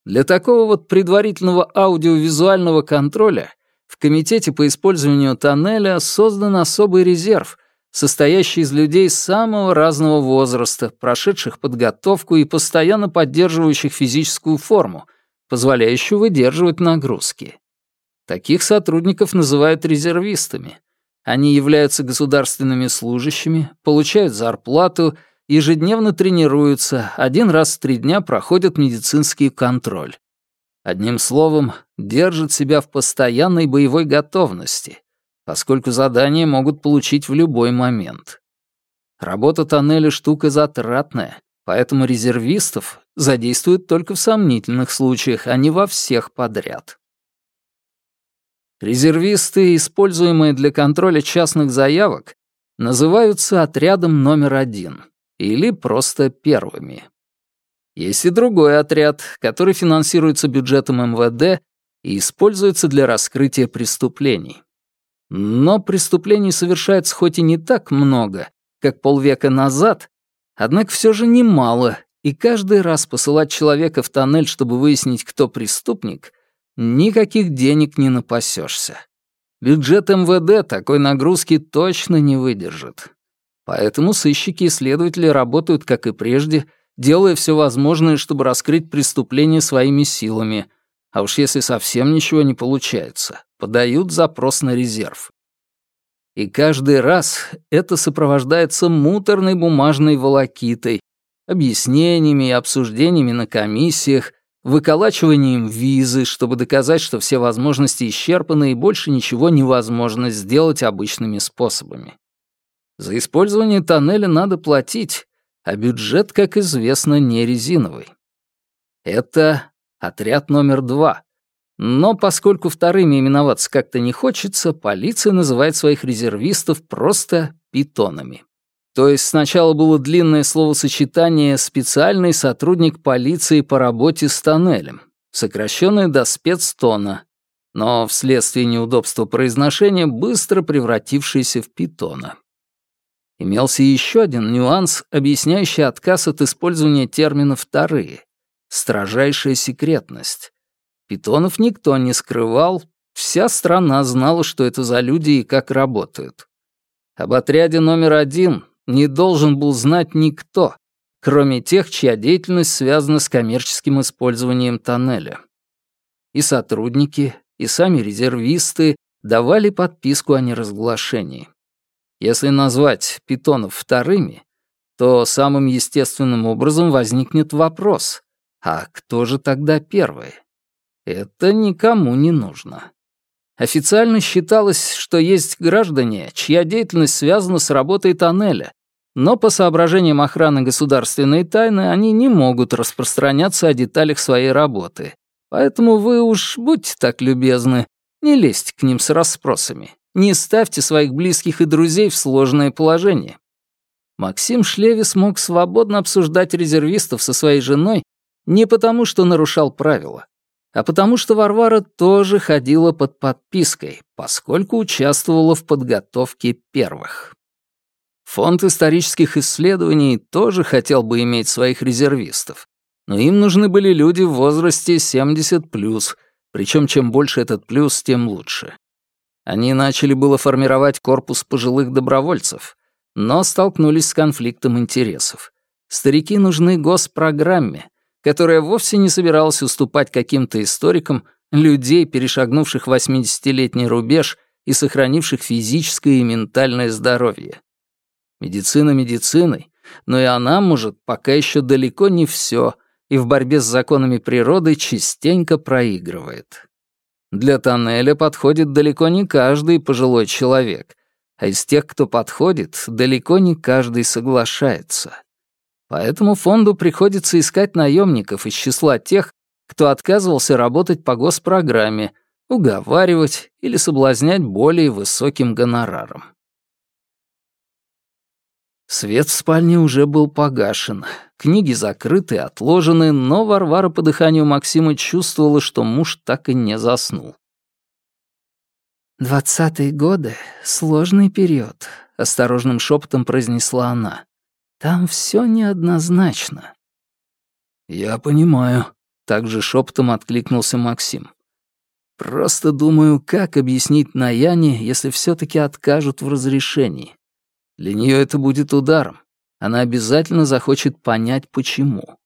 Для такого вот предварительного аудиовизуального контроля в Комитете по использованию тоннеля создан особый резерв, состоящий из людей самого разного возраста, прошедших подготовку и постоянно поддерживающих физическую форму, позволяющую выдерживать нагрузки. Таких сотрудников называют резервистами. Они являются государственными служащими, получают зарплату, ежедневно тренируются, один раз в три дня проходят медицинский контроль. Одним словом, держат себя в постоянной боевой готовности, поскольку задания могут получить в любой момент. Работа тоннеля — штука затратная, поэтому резервистов задействуют только в сомнительных случаях, а не во всех подряд. Резервисты, используемые для контроля частных заявок, называются отрядом номер один или просто первыми. Есть и другой отряд, который финансируется бюджетом МВД и используется для раскрытия преступлений. Но преступлений совершается хоть и не так много, как полвека назад, однако все же немало, и каждый раз посылать человека в тоннель, чтобы выяснить, кто преступник, никаких денег не напасешься. Бюджет МВД такой нагрузки точно не выдержит. Поэтому сыщики и следователи работают, как и прежде, делая все возможное, чтобы раскрыть преступление своими силами, а уж если совсем ничего не получается, подают запрос на резерв. И каждый раз это сопровождается муторной бумажной волокитой, объяснениями и обсуждениями на комиссиях, выколачиванием визы, чтобы доказать, что все возможности исчерпаны и больше ничего невозможно сделать обычными способами. За использование тоннеля надо платить, а бюджет, как известно, не резиновый. Это отряд номер два. Но поскольку вторыми именоваться как-то не хочется, полиция называет своих резервистов просто питонами. То есть сначала было длинное словосочетание «специальный сотрудник полиции по работе с тоннелем», сокращенное до спецтона, но вследствие неудобства произношения быстро превратившееся в питона. Имелся еще один нюанс, объясняющий отказ от использования термина «вторые» — строжайшая секретность. Питонов никто не скрывал, вся страна знала, что это за люди и как работают. Об отряде номер один не должен был знать никто, кроме тех, чья деятельность связана с коммерческим использованием тоннеля. И сотрудники, и сами резервисты давали подписку о неразглашении. Если назвать питонов вторыми, то самым естественным образом возникнет вопрос, а кто же тогда первый? Это никому не нужно. Официально считалось, что есть граждане, чья деятельность связана с работой тоннеля, но по соображениям охраны государственной тайны они не могут распространяться о деталях своей работы. Поэтому вы уж будьте так любезны, не лезьте к ним с расспросами. Не ставьте своих близких и друзей в сложное положение. Максим Шлеви смог свободно обсуждать резервистов со своей женой не потому, что нарушал правила, а потому что Варвара тоже ходила под подпиской, поскольку участвовала в подготовке первых. Фонд исторических исследований тоже хотел бы иметь своих резервистов, но им нужны были люди в возрасте 70+, причем чем больше этот плюс, тем лучше. Они начали было формировать корпус пожилых добровольцев, но столкнулись с конфликтом интересов. Старики нужны госпрограмме, которая вовсе не собиралась уступать каким-то историкам людей, перешагнувших 80-летний рубеж и сохранивших физическое и ментальное здоровье. Медицина медициной, но и она может пока еще далеко не все, и в борьбе с законами природы частенько проигрывает. Для тоннеля подходит далеко не каждый пожилой человек, а из тех, кто подходит, далеко не каждый соглашается. Поэтому фонду приходится искать наемников из числа тех, кто отказывался работать по госпрограмме, уговаривать или соблазнять более высоким гонораром. Свет в спальне уже был погашен. Книги закрыты и отложены, но Варвара по дыханию Максима чувствовала, что муж так и не заснул. «Двадцатые годы — сложный период», — осторожным шепотом произнесла она. «Там все неоднозначно». «Я понимаю», — также шепотом откликнулся Максим. «Просто думаю, как объяснить Наяне, если все таки откажут в разрешении. Для нее это будет ударом. Она обязательно захочет понять, почему».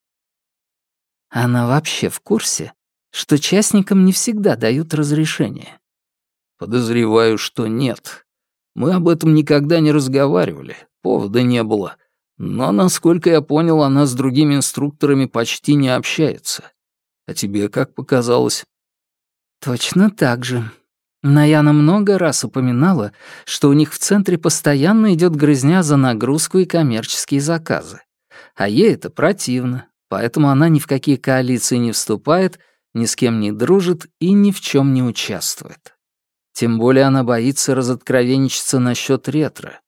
«Она вообще в курсе, что частникам не всегда дают разрешение?» Подозреваю, что нет. Мы об этом никогда не разговаривали, повода не было. Но, насколько я понял, она с другими инструкторами почти не общается. А тебе как показалось? Точно так же. Наяна много раз упоминала, что у них в центре постоянно идет грызня за нагрузку и коммерческие заказы. А ей это противно, поэтому она ни в какие коалиции не вступает, ни с кем не дружит и ни в чем не участвует. Тем более она боится разоткровенничаться насчет ретро.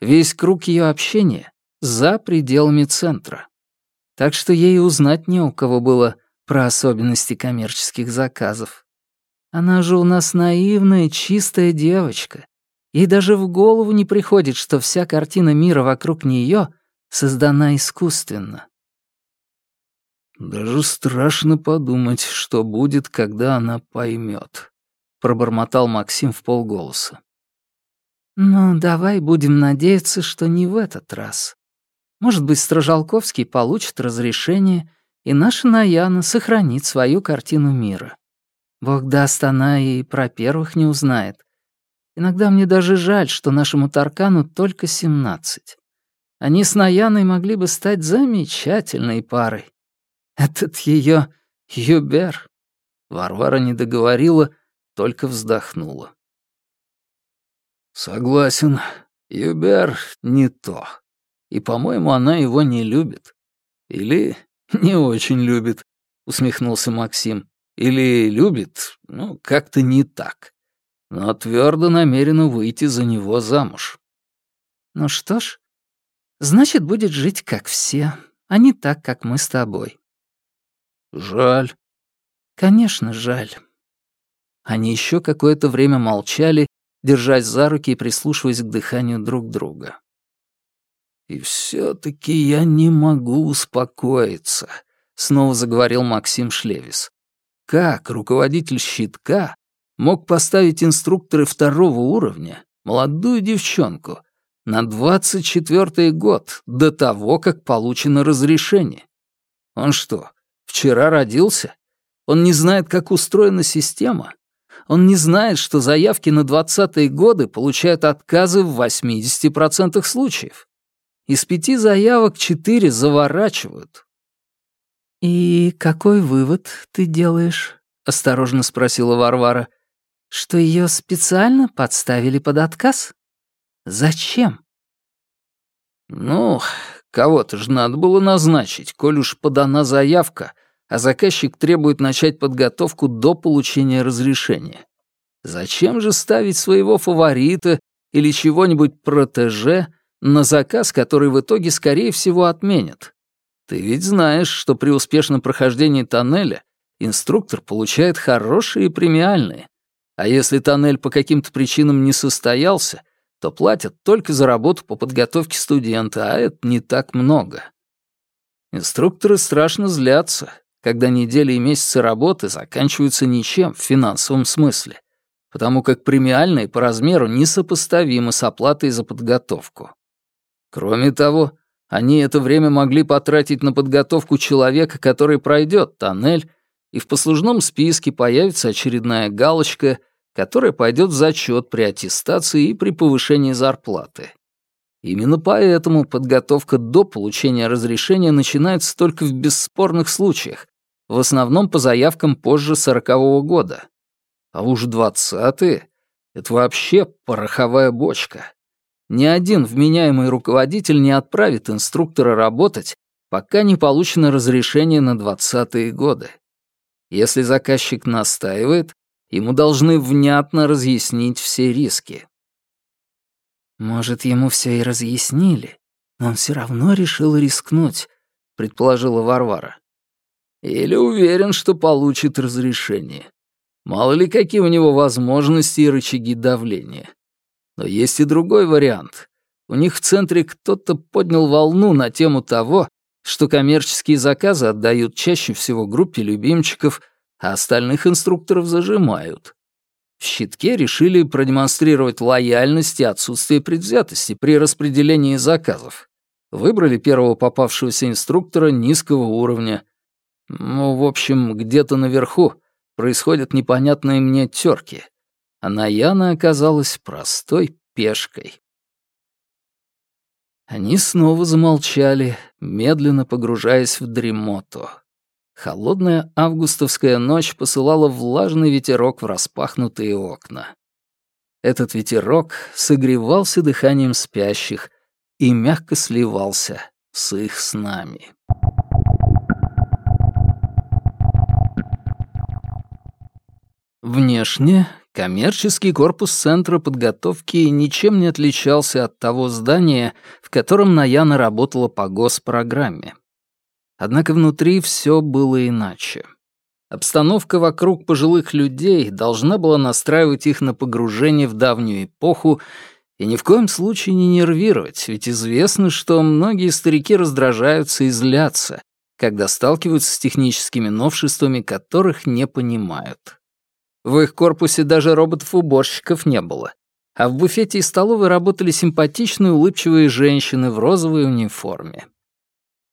Весь круг ее общения за пределами центра. Так что ей узнать не у кого было про особенности коммерческих заказов. Она же у нас наивная, чистая девочка. Ей даже в голову не приходит, что вся картина мира вокруг нее создана искусственно. Даже страшно подумать, что будет, когда она поймет пробормотал Максим в полголоса. «Ну, давай будем надеяться, что не в этот раз. Может быть, Стражалковский получит разрешение, и наша Наяна сохранит свою картину мира. Бог даст, она и про первых не узнает. Иногда мне даже жаль, что нашему Таркану только семнадцать. Они с Наяной могли бы стать замечательной парой. Этот ее Юбер. Варвара не договорила, только вздохнула. «Согласен, Юбер не то. И, по-моему, она его не любит. Или не очень любит», — усмехнулся Максим. «Или любит, ну, как-то не так. Но твердо намерена выйти за него замуж». «Ну что ж, значит, будет жить как все, а не так, как мы с тобой». «Жаль». «Конечно, жаль». Они еще какое-то время молчали, держась за руки и прислушиваясь к дыханию друг друга. «И все-таки я не могу успокоиться», — снова заговорил Максим Шлевис. «Как руководитель щитка мог поставить инструкторы второго уровня, молодую девчонку, на двадцать четвертый год, до того, как получено разрешение? Он что, вчера родился? Он не знает, как устроена система? Он не знает, что заявки на 20-е годы получают отказы в 80% случаев. Из пяти заявок четыре заворачивают. «И какой вывод ты делаешь?» — осторожно спросила Варвара. «Что ее специально подставили под отказ? Зачем?» «Ну, кого-то же надо было назначить, коль уж подана заявка, а заказчик требует начать подготовку до получения разрешения. Зачем же ставить своего фаворита или чего-нибудь протеже на заказ, который в итоге, скорее всего, отменят? Ты ведь знаешь, что при успешном прохождении тоннеля инструктор получает хорошие и премиальные. А если тоннель по каким-то причинам не состоялся, то платят только за работу по подготовке студента, а это не так много. Инструкторы страшно злятся, когда недели и месяцы работы заканчиваются ничем в финансовом смысле, потому как премиальные по размеру несопоставимы с оплатой за подготовку. Кроме того, они это время могли потратить на подготовку человека, который пройдет тоннель, и в послужном списке появится очередная галочка, которая пойдет в зачет при аттестации и при повышении зарплаты. Именно поэтому подготовка до получения разрешения начинается только в бесспорных случаях, в основном по заявкам позже сорокового года. А уж двадцатые — это вообще пороховая бочка. Ни один вменяемый руководитель не отправит инструктора работать, пока не получено разрешение на двадцатые годы. Если заказчик настаивает, ему должны внятно разъяснить все риски. «Может, ему все и разъяснили, но он все равно решил рискнуть», — предположила Варвара. Или уверен, что получит разрешение. Мало ли какие у него возможности и рычаги давления. Но есть и другой вариант. У них в центре кто-то поднял волну на тему того, что коммерческие заказы отдают чаще всего группе любимчиков, а остальных инструкторов зажимают. В щитке решили продемонстрировать лояльность и отсутствие предвзятости при распределении заказов. Выбрали первого попавшегося инструктора низкого уровня. Ну, в общем, где-то наверху происходят непонятные мне терки, а Наяна оказалась простой пешкой. Они снова замолчали, медленно погружаясь в дремоту. Холодная августовская ночь посылала влажный ветерок в распахнутые окна. Этот ветерок согревался дыханием спящих и мягко сливался с их снами. Внешне коммерческий корпус Центра подготовки ничем не отличался от того здания, в котором Наяна работала по госпрограмме. Однако внутри все было иначе. Обстановка вокруг пожилых людей должна была настраивать их на погружение в давнюю эпоху и ни в коем случае не нервировать, ведь известно, что многие старики раздражаются и злятся, когда сталкиваются с техническими новшествами, которых не понимают. В их корпусе даже роботов-уборщиков не было, а в буфете и столовой работали симпатичные улыбчивые женщины в розовой униформе.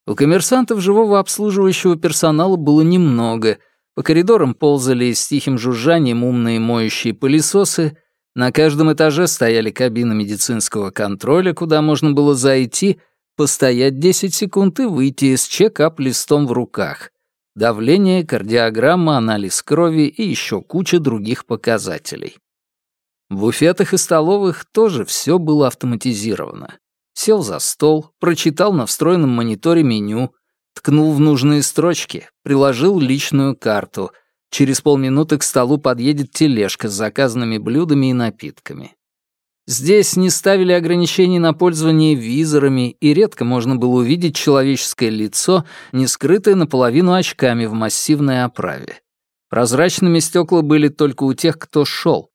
У коммерсантов живого обслуживающего персонала было немного. По коридорам ползали с тихим жужжанием умные моющие пылесосы. На каждом этаже стояли кабины медицинского контроля, куда можно было зайти, постоять 10 секунд и выйти с чек-ап-листом в руках. Давление, кардиограмма, анализ крови и еще куча других показателей. В буфетах и столовых тоже все было автоматизировано сел за стол, прочитал на встроенном мониторе меню, ткнул в нужные строчки, приложил личную карту. Через полминуты к столу подъедет тележка с заказанными блюдами и напитками. Здесь не ставили ограничений на пользование визорами, и редко можно было увидеть человеческое лицо, не скрытое наполовину очками в массивной оправе. Прозрачными стекла были только у тех, кто шел,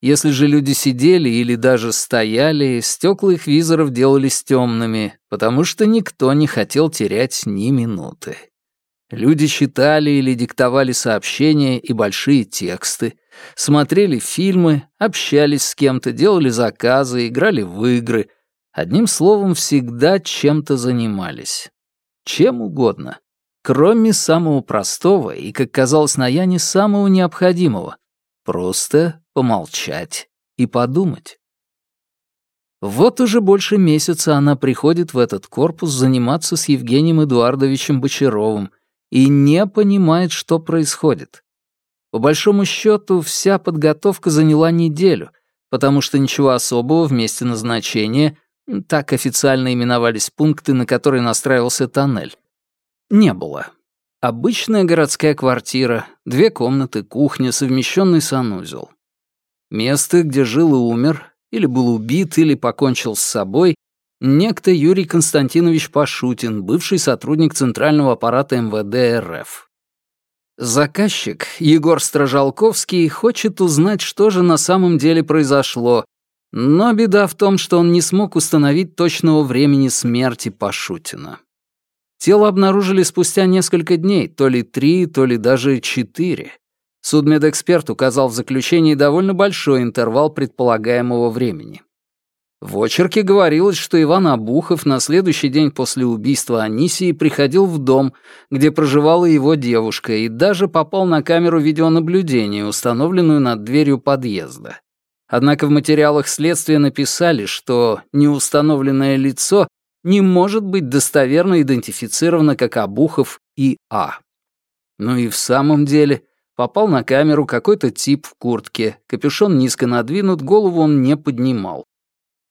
если же люди сидели или даже стояли, стекла их визоров делались темными, потому что никто не хотел терять ни минуты. Люди читали или диктовали сообщения и большие тексты, смотрели фильмы, общались с кем-то, делали заказы, играли в игры. Одним словом, всегда чем-то занимались. Чем угодно. Кроме самого простого и, как казалось Наяне, самого необходимого — просто помолчать и подумать. Вот уже больше месяца она приходит в этот корпус заниматься с Евгением Эдуардовичем Бочаровым и не понимает, что происходит. По большому счету, вся подготовка заняла неделю, потому что ничего особого в месте назначения, так официально именовались пункты, на которые настраивался тоннель, не было. Обычная городская квартира, две комнаты, кухня, совмещенный санузел. Место, где жил и умер, или был убит, или покончил с собой, некто Юрий Константинович Пашутин, бывший сотрудник Центрального аппарата МВД РФ. Заказчик, Егор Стражалковский, хочет узнать, что же на самом деле произошло, но беда в том, что он не смог установить точного времени смерти Пашутина. Тело обнаружили спустя несколько дней, то ли три, то ли даже четыре. Судмедэксперт указал в заключении довольно большой интервал предполагаемого времени. В очерке говорилось, что Иван Абухов на следующий день после убийства Анисии приходил в дом, где проживала его девушка, и даже попал на камеру видеонаблюдения, установленную над дверью подъезда. Однако в материалах следствия написали, что неустановленное лицо не может быть достоверно идентифицировано как Абухов и А. Ну и в самом деле, Попал на камеру какой-то тип в куртке, капюшон низко надвинут, голову он не поднимал.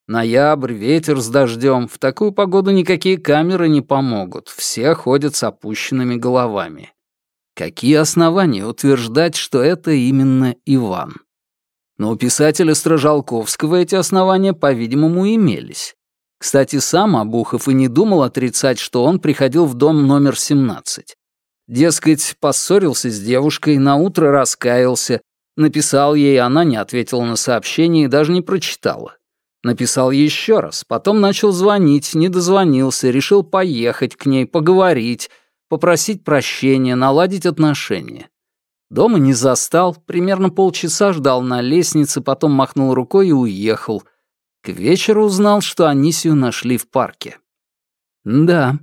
Ноябрь, ветер с дождем, в такую погоду никакие камеры не помогут, все ходят с опущенными головами. Какие основания утверждать, что это именно Иван? Но у писателя Стражалковского эти основания, по-видимому, имелись. Кстати, сам Абухов и не думал отрицать, что он приходил в дом номер 17. Дескать, поссорился с девушкой, наутро раскаялся, Написал ей, она не ответила на сообщение и даже не прочитала. Написал еще раз, потом начал звонить, не дозвонился, решил поехать к ней, поговорить, попросить прощения, наладить отношения. Дома не застал, примерно полчаса ждал на лестнице, потом махнул рукой и уехал. К вечеру узнал, что Анисию нашли в парке. Да,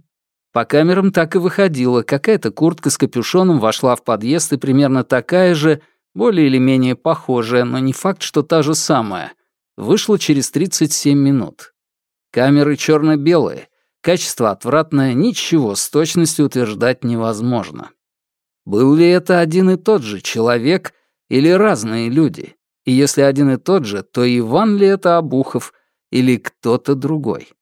по камерам так и выходило. Какая-то куртка с капюшоном вошла в подъезд и примерно такая же, более или менее похожая, но не факт, что та же самая. Вышла через 37 минут. Камеры черно белые качество отвратное, ничего с точностью утверждать невозможно. Был ли это один и тот же человек или разные люди? И если один и тот же, то Иван ли это Обухов или кто-то другой?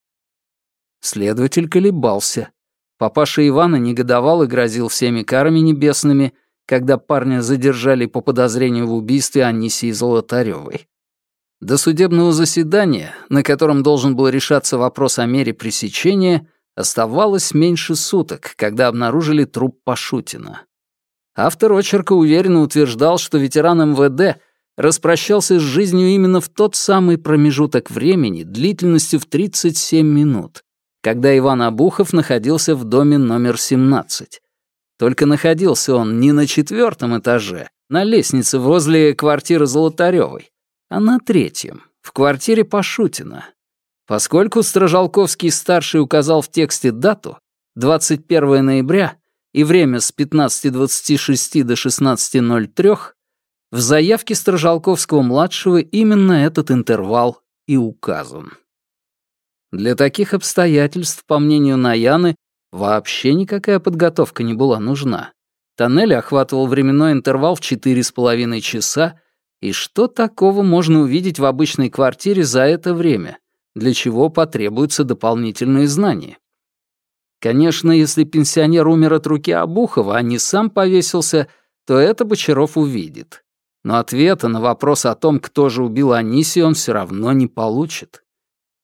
Следователь колебался. Папаша Ивана негодовал и грозил всеми карами небесными, когда парня задержали по подозрению в убийстве Анисии Золотарёвой. До судебного заседания, на котором должен был решаться вопрос о мере пресечения, оставалось меньше суток, когда обнаружили труп Пашутина. Автор очерка уверенно утверждал, что ветеран МВД распрощался с жизнью именно в тот самый промежуток времени длительностью в 37 минут, когда Иван Обухов находился в доме номер 17. Только находился он не на четвертом этаже, на лестнице возле квартиры Золотарёвой, а на третьем, в квартире Пашутина. Поскольку Стражалковский-старший указал в тексте дату, 21 ноября, и время с 15.26 до 16.03, в заявке Стражалковского-младшего именно этот интервал и указан. Для таких обстоятельств, по мнению Наяны, вообще никакая подготовка не была нужна. Тоннель охватывал временной интервал в 4,5 часа, и что такого можно увидеть в обычной квартире за это время, для чего потребуются дополнительные знания? Конечно, если пенсионер умер от руки Обухова, а не сам повесился, то это Бочаров увидит. Но ответа на вопрос о том, кто же убил Аниси, он все равно не получит.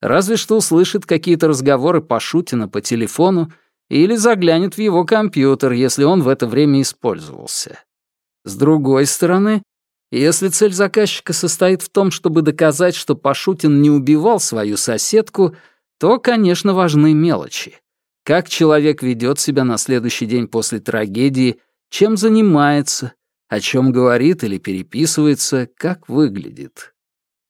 Разве что услышит какие-то разговоры Пашутина по телефону или заглянет в его компьютер, если он в это время использовался. С другой стороны, если цель заказчика состоит в том, чтобы доказать, что Пашутин не убивал свою соседку, то, конечно, важны мелочи как человек ведет себя на следующий день после трагедии, чем занимается, о чем говорит или переписывается, как выглядит.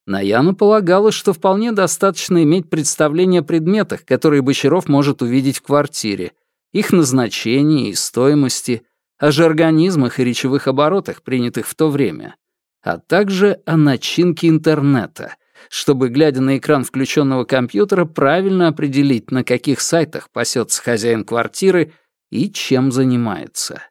Наяна полагала, что вполне достаточно иметь представление о предметах, которые Бочаров может увидеть в квартире, их назначении и стоимости, о жаргонизмах и речевых оборотах, принятых в то время, а также о начинке интернета, чтобы, глядя на экран включенного компьютера, правильно определить, на каких сайтах пасется хозяин квартиры и чем занимается.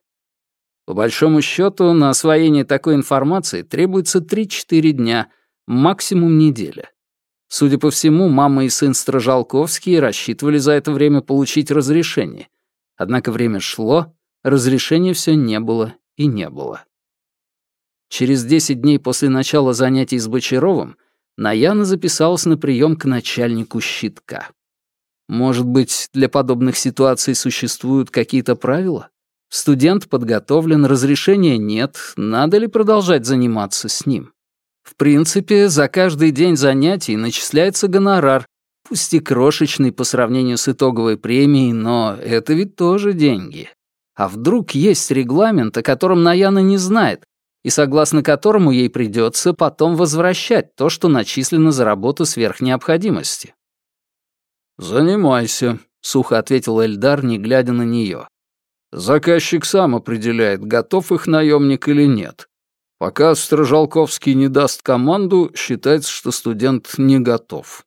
По большому счету, на освоение такой информации требуется 3-4 дня, максимум неделя. Судя по всему, мама и сын Стражалковские рассчитывали за это время получить разрешение. Однако время шло, разрешения все не было и не было. Через 10 дней после начала занятий с Бочаровым Наяна записалась на прием к начальнику щитка. Может быть, для подобных ситуаций существуют какие-то правила? Студент подготовлен, разрешения нет, надо ли продолжать заниматься с ним? В принципе, за каждый день занятий начисляется гонорар, пусть и крошечный по сравнению с итоговой премией, но это ведь тоже деньги. А вдруг есть регламент, о котором Наяна не знает, и согласно которому ей придется потом возвращать то, что начислено за работу сверх необходимости. «Занимайся», — сухо ответил Эльдар, не глядя на нее. «Заказчик сам определяет, готов их наемник или нет. Пока Стражалковский не даст команду, считается, что студент не готов».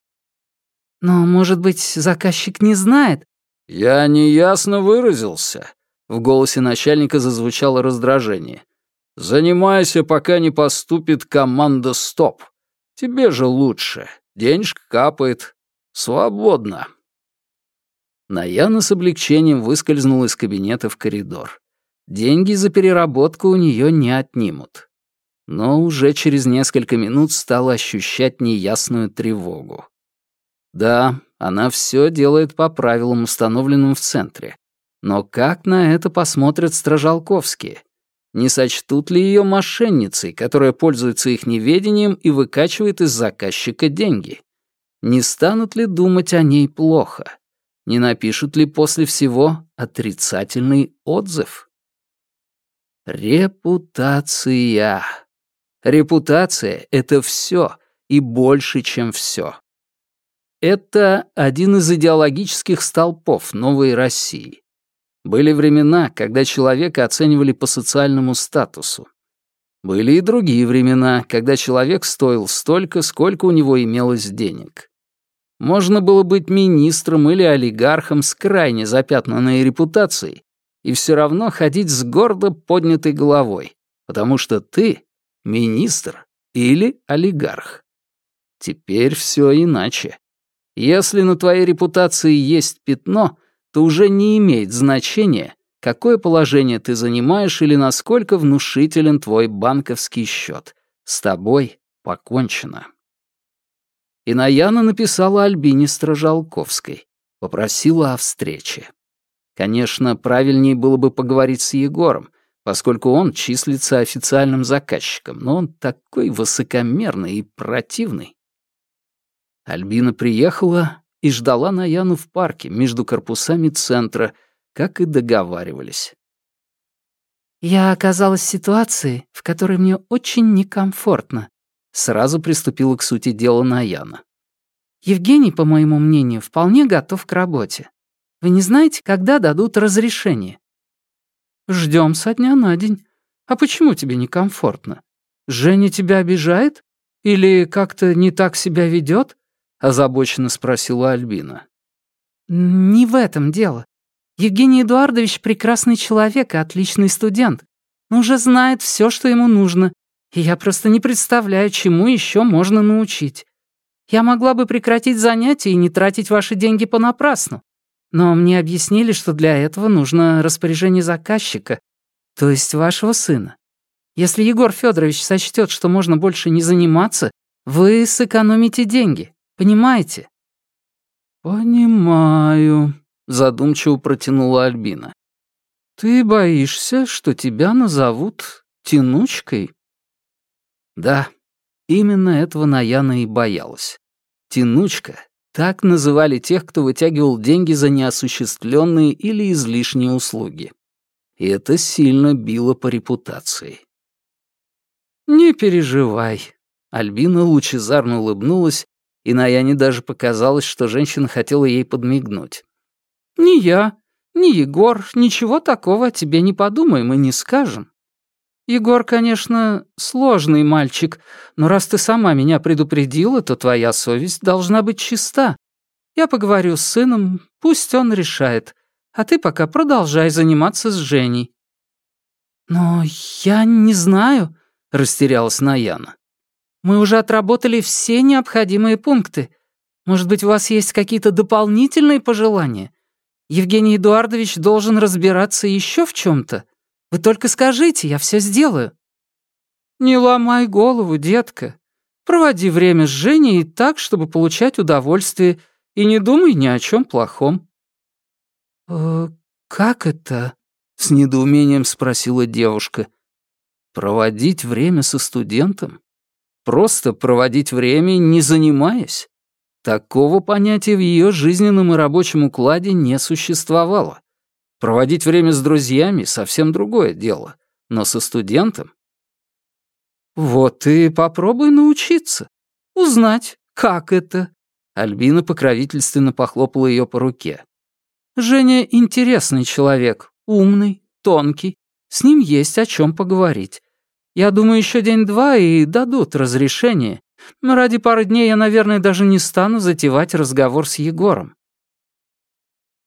«Но, может быть, заказчик не знает?» «Я неясно выразился», — в голосе начальника зазвучало раздражение. Занимайся, пока не поступит команда «Стоп». Тебе же лучше. Денежка капает. Свободно. Наяна с облегчением выскользнула из кабинета в коридор. Деньги за переработку у нее не отнимут. Но уже через несколько минут стала ощущать неясную тревогу. Да, она все делает по правилам, установленным в центре. Но как на это посмотрят стражалковские? Не сочтут ли ее мошенницей, которая пользуется их неведением и выкачивает из заказчика деньги? Не станут ли думать о ней плохо? Не напишут ли после всего отрицательный отзыв? Репутация. Репутация — это все и больше, чем все. Это один из идеологических столпов новой России. Были времена, когда человека оценивали по социальному статусу. Были и другие времена, когда человек стоил столько, сколько у него имелось денег. Можно было быть министром или олигархом с крайне запятнанной репутацией и все равно ходить с гордо поднятой головой, потому что ты — министр или олигарх. Теперь все иначе. Если на твоей репутации есть пятно, то уже не имеет значения, какое положение ты занимаешь или насколько внушителен твой банковский счет. С тобой покончено. И Наяна написала Альбине Стражалковской, попросила о встрече. Конечно, правильнее было бы поговорить с Егором, поскольку он числится официальным заказчиком, но он такой высокомерный и противный. Альбина приехала и ждала Наяну в парке между корпусами центра, как и договаривались. «Я оказалась в ситуации, в которой мне очень некомфортно», Сразу приступила к сути дела Наяна. «Евгений, по моему мнению, вполне готов к работе. Вы не знаете, когда дадут разрешение?» Ждем со дня на день. А почему тебе некомфортно? Женя тебя обижает? Или как-то не так себя ведет? Озабоченно спросила Альбина. «Не в этом дело. Евгений Эдуардович прекрасный человек и отличный студент, но уже знает все, что ему нужно, и я просто не представляю, чему еще можно научить. Я могла бы прекратить занятия и не тратить ваши деньги понапрасну. Но мне объяснили, что для этого нужно распоряжение заказчика, то есть вашего сына. Если Егор Федорович сочтет, что можно больше не заниматься, вы сэкономите деньги, понимаете? «Понимаю», — задумчиво протянула Альбина. «Ты боишься, что тебя назовут тянучкой?» Да, именно этого Наяна и боялась. Тянучка — так называли тех, кто вытягивал деньги за неосуществленные или излишние услуги. И это сильно било по репутации. «Не переживай», — Альбина лучезарно улыбнулась, и Наяне даже показалось, что женщина хотела ей подмигнуть. «Ни я, ни Егор ничего такого о тебе не подумаем и не скажем. Егор, конечно, сложный мальчик, но раз ты сама меня предупредила, то твоя совесть должна быть чиста. Я поговорю с сыном, пусть он решает, а ты пока продолжай заниматься с Женей». «Но я не знаю», — растерялась Наяна. «Мы уже отработали все необходимые пункты. Может быть, у вас есть какие-то дополнительные пожелания? Евгений Эдуардович должен разбираться еще в чем то вы только скажите, я все сделаю». «Не ломай голову, детка. Проводи время с Женей так, чтобы получать удовольствие, и не думай ни о чем плохом». «Э, «Как это?» — с недоумением спросила девушка. «Проводить время со студентом? Просто проводить время, не занимаясь?» Такого понятия в ее жизненном и рабочем укладе не существовало. Проводить время с друзьями — совсем другое дело. Но со студентом... Вот ты попробуй научиться. Узнать, как это. Альбина покровительственно похлопала ее по руке. Женя интересный человек, умный, тонкий. С ним есть о чем поговорить. Я думаю, еще день-два и дадут разрешение. Но ради пары дней я, наверное, даже не стану затевать разговор с Егором.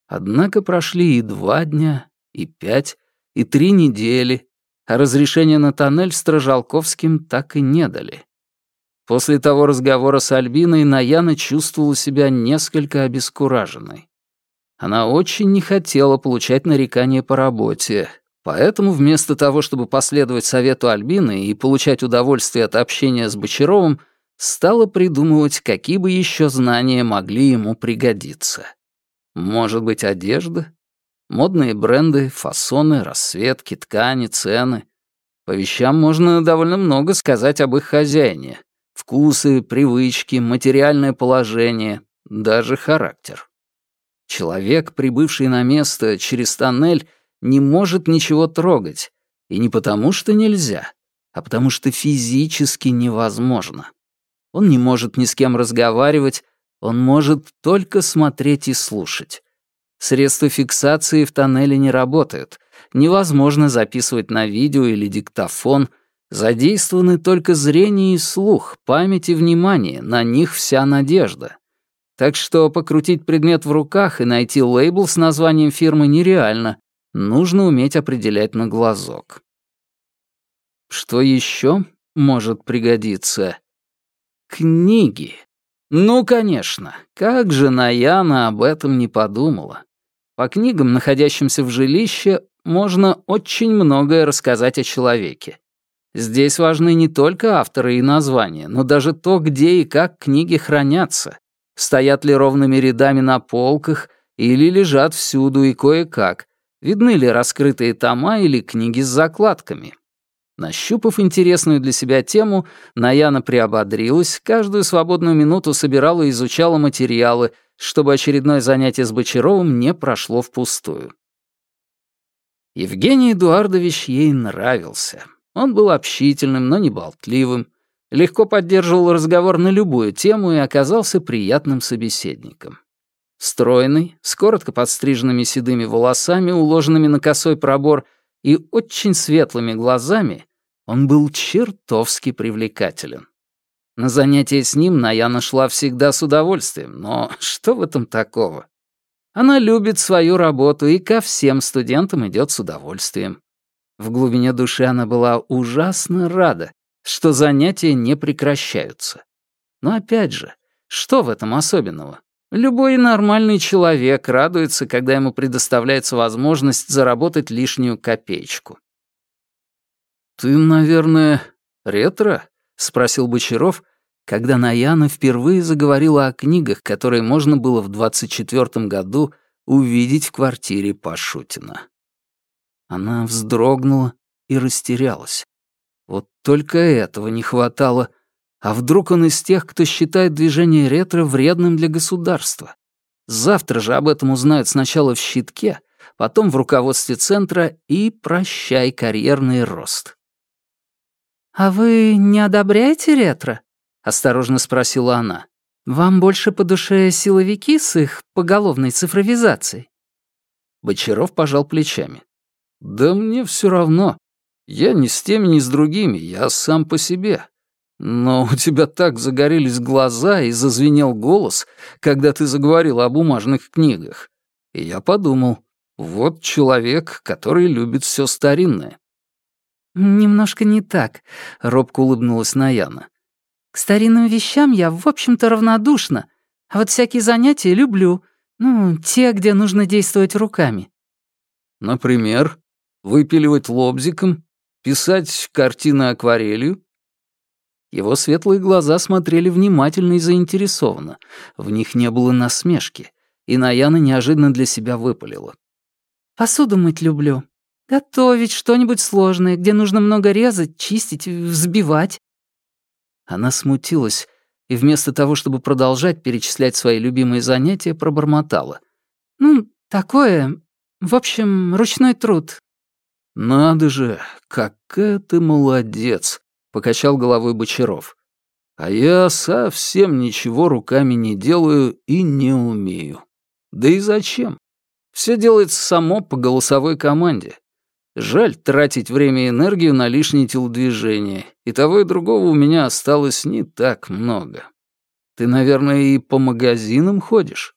Однако прошли и два дня, и пять, и три недели, а разрешения на тоннель Стражалковским так и не дали. После того разговора с Альбиной Наяна чувствовала себя несколько обескураженной. Она очень не хотела получать нарекания по работе, поэтому вместо того, чтобы последовать совету Альбины и получать удовольствие от общения с Бочаровым, стала придумывать, какие бы еще знания могли ему пригодиться. Может быть, одежда? Модные бренды, фасоны, расцветки, ткани, цены. По вещам можно довольно много сказать об их хозяине. Вкусы, привычки, материальное положение, даже характер. Человек, прибывший на место через тоннель, не может ничего трогать. И не потому, что нельзя, а потому что физически невозможно. Он не может ни с кем разговаривать, он может только смотреть и слушать. Средства фиксации в тоннеле не работают. Невозможно записывать на видео или диктофон. Задействованы только зрение и слух, память и внимание, на них вся надежда. Так что покрутить предмет в руках и найти лейбл с названием фирмы нереально. Нужно уметь определять на глазок. Что еще может пригодиться? Книги. Ну, конечно, как же Наяна об этом не подумала. По книгам, находящимся в жилище, можно очень многое рассказать о человеке. Здесь важны не только авторы и названия, но даже то, где и как книги хранятся. Стоят ли ровными рядами на полках или лежат всюду и кое-как. Видны ли раскрытые тома или книги с закладками. Нащупав интересную для себя тему, Наяна приободрилась, каждую свободную минуту собирала и изучала материалы, чтобы очередное занятие с Бочаровым не прошло впустую. Евгений Эдуардович ей нравился. Он был общительным, но не болтливым, легко поддерживал разговор на любую тему и оказался приятным собеседником. Стройный, с коротко подстриженными седыми волосами, уложенными на косой пробор, и очень светлыми глазами, он был чертовски привлекателен. На занятия с ним Наяна шла всегда с удовольствием, но что в этом такого? Она любит свою работу и ко всем студентам идет с удовольствием. В глубине души она была ужасно рада, что занятия не прекращаются. Но опять же, что в этом особенного? Любой нормальный человек радуется, когда ему предоставляется возможность заработать лишнюю копеечку. «Ты, наверное, ретро?» — спросил Бочаров, когда Наяна впервые заговорила о книгах, которые можно было в 24-м году увидеть в квартире Пашутина. Она вздрогнула и растерялась. Вот только этого не хватало — а вдруг он из тех, кто считает движение ретро вредным для государства? Завтра же об этом узнают сначала в щитке, потом в руководстве центра и прощай карьерный рост. «А вы не одобряете ретро?» — осторожно спросила она. «Вам больше по душе силовики с их поголовной цифровизацией?» Бочаров пожал плечами. «Да мне все равно. Я ни с теми, ни с другими, я сам по себе. Но у тебя так загорелись глаза и зазвенел голос, когда ты заговорила о бумажных книгах. И я подумал, вот человек, который любит все старинное. «Немножко не так», — робко улыбнулась Наяна. «К старинным вещам я, в общем-то, равнодушна, а вот всякие занятия люблю. Ну, те, где нужно действовать руками». «Например, выпиливать лобзиком, писать картины акварелью?» Его светлые глаза смотрели внимательно и заинтересованно. В них не было насмешки. И Наяна неожиданно для себя выпалила. «Посуду мыть люблю. Готовить что-нибудь сложное, где нужно много резать, чистить, взбивать». Она смутилась и вместо того, чтобы продолжать перечислять свои любимые занятия, пробормотала. «Ну, такое... В общем, ручной труд». «Надо же, какая ты молодец!» Покачал головой Бочаров. А я совсем ничего руками не делаю и не умею. Да и зачем? Все делается само по голосовой команде. Жаль тратить время и энергию на лишние телодвижения, и того и другого у меня осталось не так много. Ты, наверное, и по магазинам ходишь?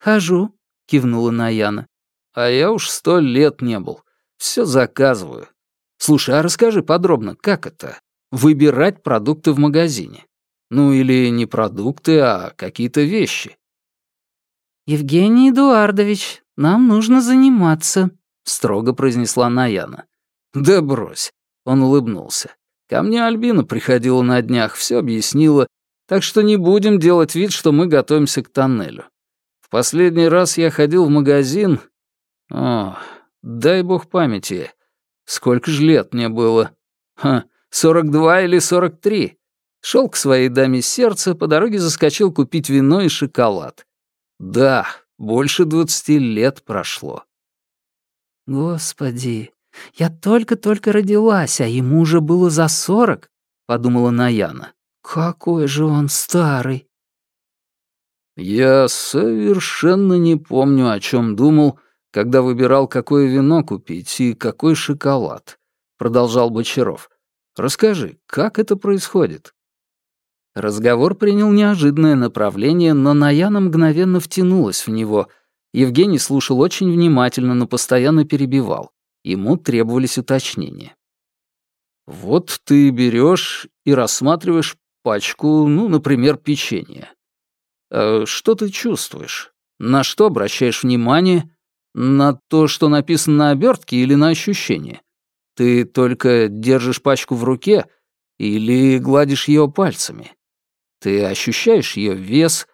«Хожу», — кивнула Наяна. «А я уж сто лет не был. Все заказываю. Слушай, а расскажи подробно, как это? Выбирать продукты в магазине. Ну или не продукты, а какие-то вещи. «Евгений Эдуардович, нам нужно заниматься», — строго произнесла Наяна. «Да брось», — он улыбнулся. «Ко мне Альбина приходила на днях, все объяснила, так что не будем делать вид, что мы готовимся к тоннелю. В последний раз я ходил в магазин... О, дай бог памяти, сколько же лет мне было?» Ха, сорок два или сорок три. Шел к своей даме сердца, по дороге заскочил купить вино и шоколад. Да, больше двадцати лет прошло. Господи, я только-только родилась, а ему уже было за сорок, подумала Наяна. Какой же он старый. Я совершенно не помню, о чем думал, когда выбирал, какое вино купить и какой шоколад, продолжал Бочаров. Расскажи, как это происходит? Разговор принял неожиданное направление, но Наяна мгновенно втянулась в него. Евгений слушал очень внимательно, но постоянно перебивал. Ему требовались уточнения. Вот ты берешь и рассматриваешь пачку, ну, например, печенья. Э, что ты чувствуешь? На что обращаешь внимание? На то, что написано на обертке или на ощущение? Ты только держишь пачку в руке или гладишь ее пальцами? Ты ощущаешь ее вес,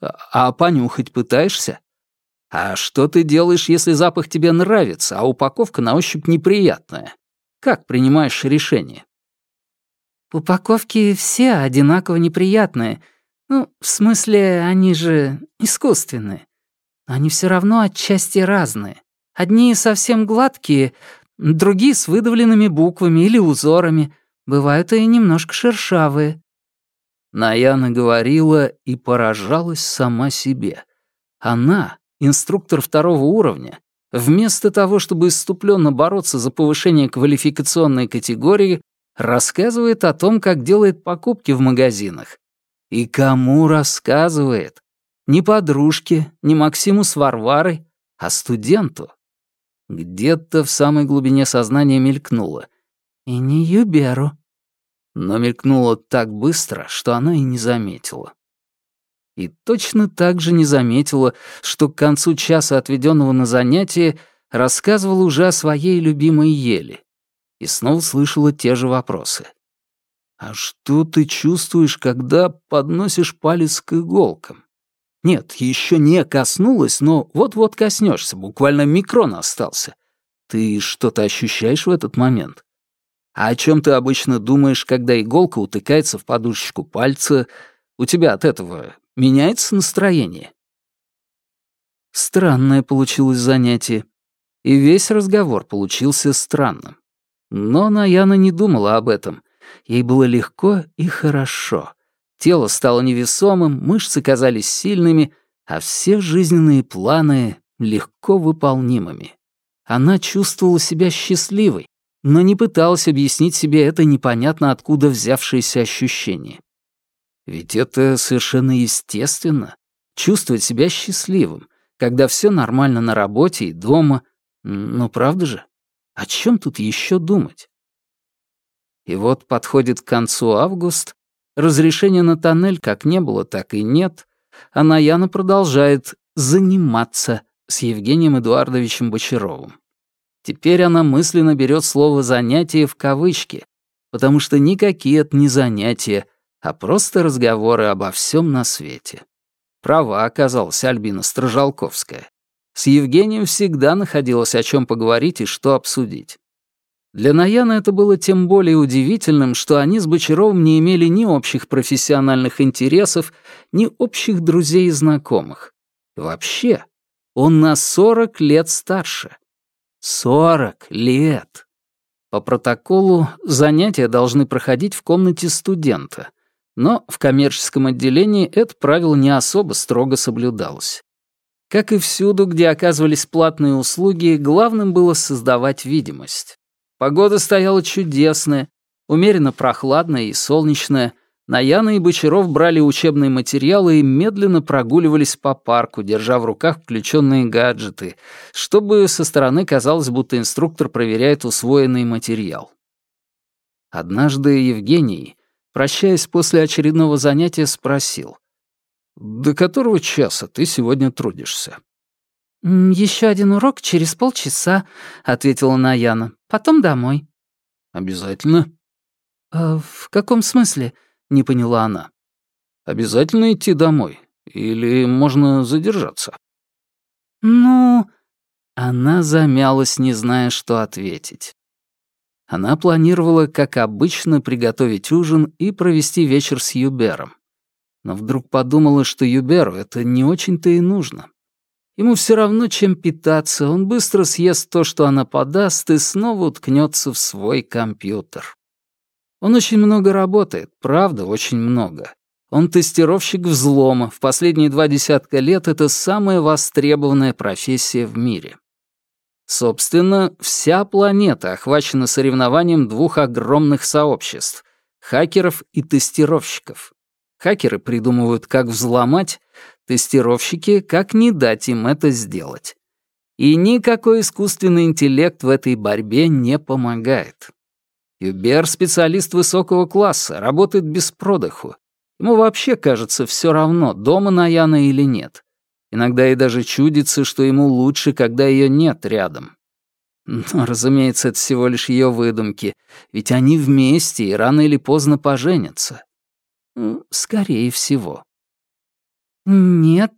а, а понюхать пытаешься? А что ты делаешь, если запах тебе нравится, а упаковка на ощупь неприятная? Как принимаешь решение? Упаковки все одинаково неприятные. Ну, в смысле, они же искусственные. Они все равно отчасти разные. Одни совсем гладкие, другие с выдавленными буквами или узорами. Бывают и немножко шершавые. Наяна говорила и поражалась сама себе. Она, инструктор второго уровня, вместо того, чтобы иступленно бороться за повышение квалификационной категории, рассказывает о том, как делает покупки в магазинах. И кому рассказывает? Не подружке, не Максиму с Варварой, а студенту. Где-то в самой глубине сознания мелькнуло. И не Юберу но мелькнуло так быстро, что она и не заметила. И точно так же не заметила, что к концу часа, отведенного на занятие, рассказывала уже о своей любимой еле. И снова слышала те же вопросы. «А что ты чувствуешь, когда подносишь палец к иголкам?» Нет, еще не коснулась, но вот-вот коснешься, буквально микрон остался. Ты что-то ощущаешь в этот момент? А о чем ты обычно думаешь, когда иголка утыкается в подушечку пальца? У тебя от этого меняется настроение? Странное получилось занятие. И весь разговор получился странным. Но Наяна не думала об этом. Ей было легко и хорошо. Тело стало невесомым, мышцы казались сильными, а все жизненные планы легко выполнимыми. Она чувствовала себя счастливой, но не пыталась объяснить себе это непонятно откуда взявшееся ощущение. Ведь это совершенно естественно — чувствовать себя счастливым, когда все нормально на работе и дома. Ну, правда же? О чем тут еще думать? И вот подходит к концу август, разрешения на тоннель как не было, так и нет, а Наяна продолжает заниматься с Евгением Эдуардовичем Бочаровым. Теперь она мысленно берет слово «занятие» в кавычки, потому что никакие это не занятия, а просто разговоры обо всем на свете. Права оказалась Альбина Стражалковская. С Евгением всегда находилось о чем поговорить и что обсудить. Для Наяна это было тем более удивительным, что они с Бочаровым не имели ни общих профессиональных интересов, ни общих друзей и знакомых. Вообще, он на 40 лет старше. Сорок лет! По протоколу занятия должны проходить в комнате студента, но в коммерческом отделении это правило не особо строго соблюдалось. Как и всюду, где оказывались платные услуги, главным было создавать видимость. Погода стояла чудесная, умеренно прохладная и солнечная, Наяна и Бочаров брали учебные материалы и медленно прогуливались по парку, держа в руках включенные гаджеты, чтобы со стороны казалось, будто инструктор проверяет усвоенный материал. Однажды Евгений, прощаясь после очередного занятия, спросил, «До которого часа ты сегодня трудишься?» «Еще один урок через полчаса», — ответила Наяна. «Потом домой». «Обязательно?» «А «В каком смысле?» — не поняла она. «Обязательно идти домой? Или можно задержаться?» «Ну...» Она замялась, не зная, что ответить. Она планировала, как обычно, приготовить ужин и провести вечер с Юбером. Но вдруг подумала, что Юберу это не очень-то и нужно. Ему все равно, чем питаться, он быстро съест то, что она подаст, и снова уткнется в свой компьютер. Он очень много работает, правда, очень много. Он тестировщик взлома, в последние два десятка лет это самая востребованная профессия в мире. Собственно, вся планета охвачена соревнованием двух огромных сообществ — хакеров и тестировщиков. Хакеры придумывают, как взломать, тестировщики — как не дать им это сделать. И никакой искусственный интеллект в этой борьбе не помогает. Юбер — специалист высокого класса, работает без продыху. Ему вообще кажется все равно, дома Наяна или нет. Иногда ей даже чудится, что ему лучше, когда ее нет рядом. Но, разумеется, это всего лишь ее выдумки, ведь они вместе и рано или поздно поженятся. Скорее всего. «Нет,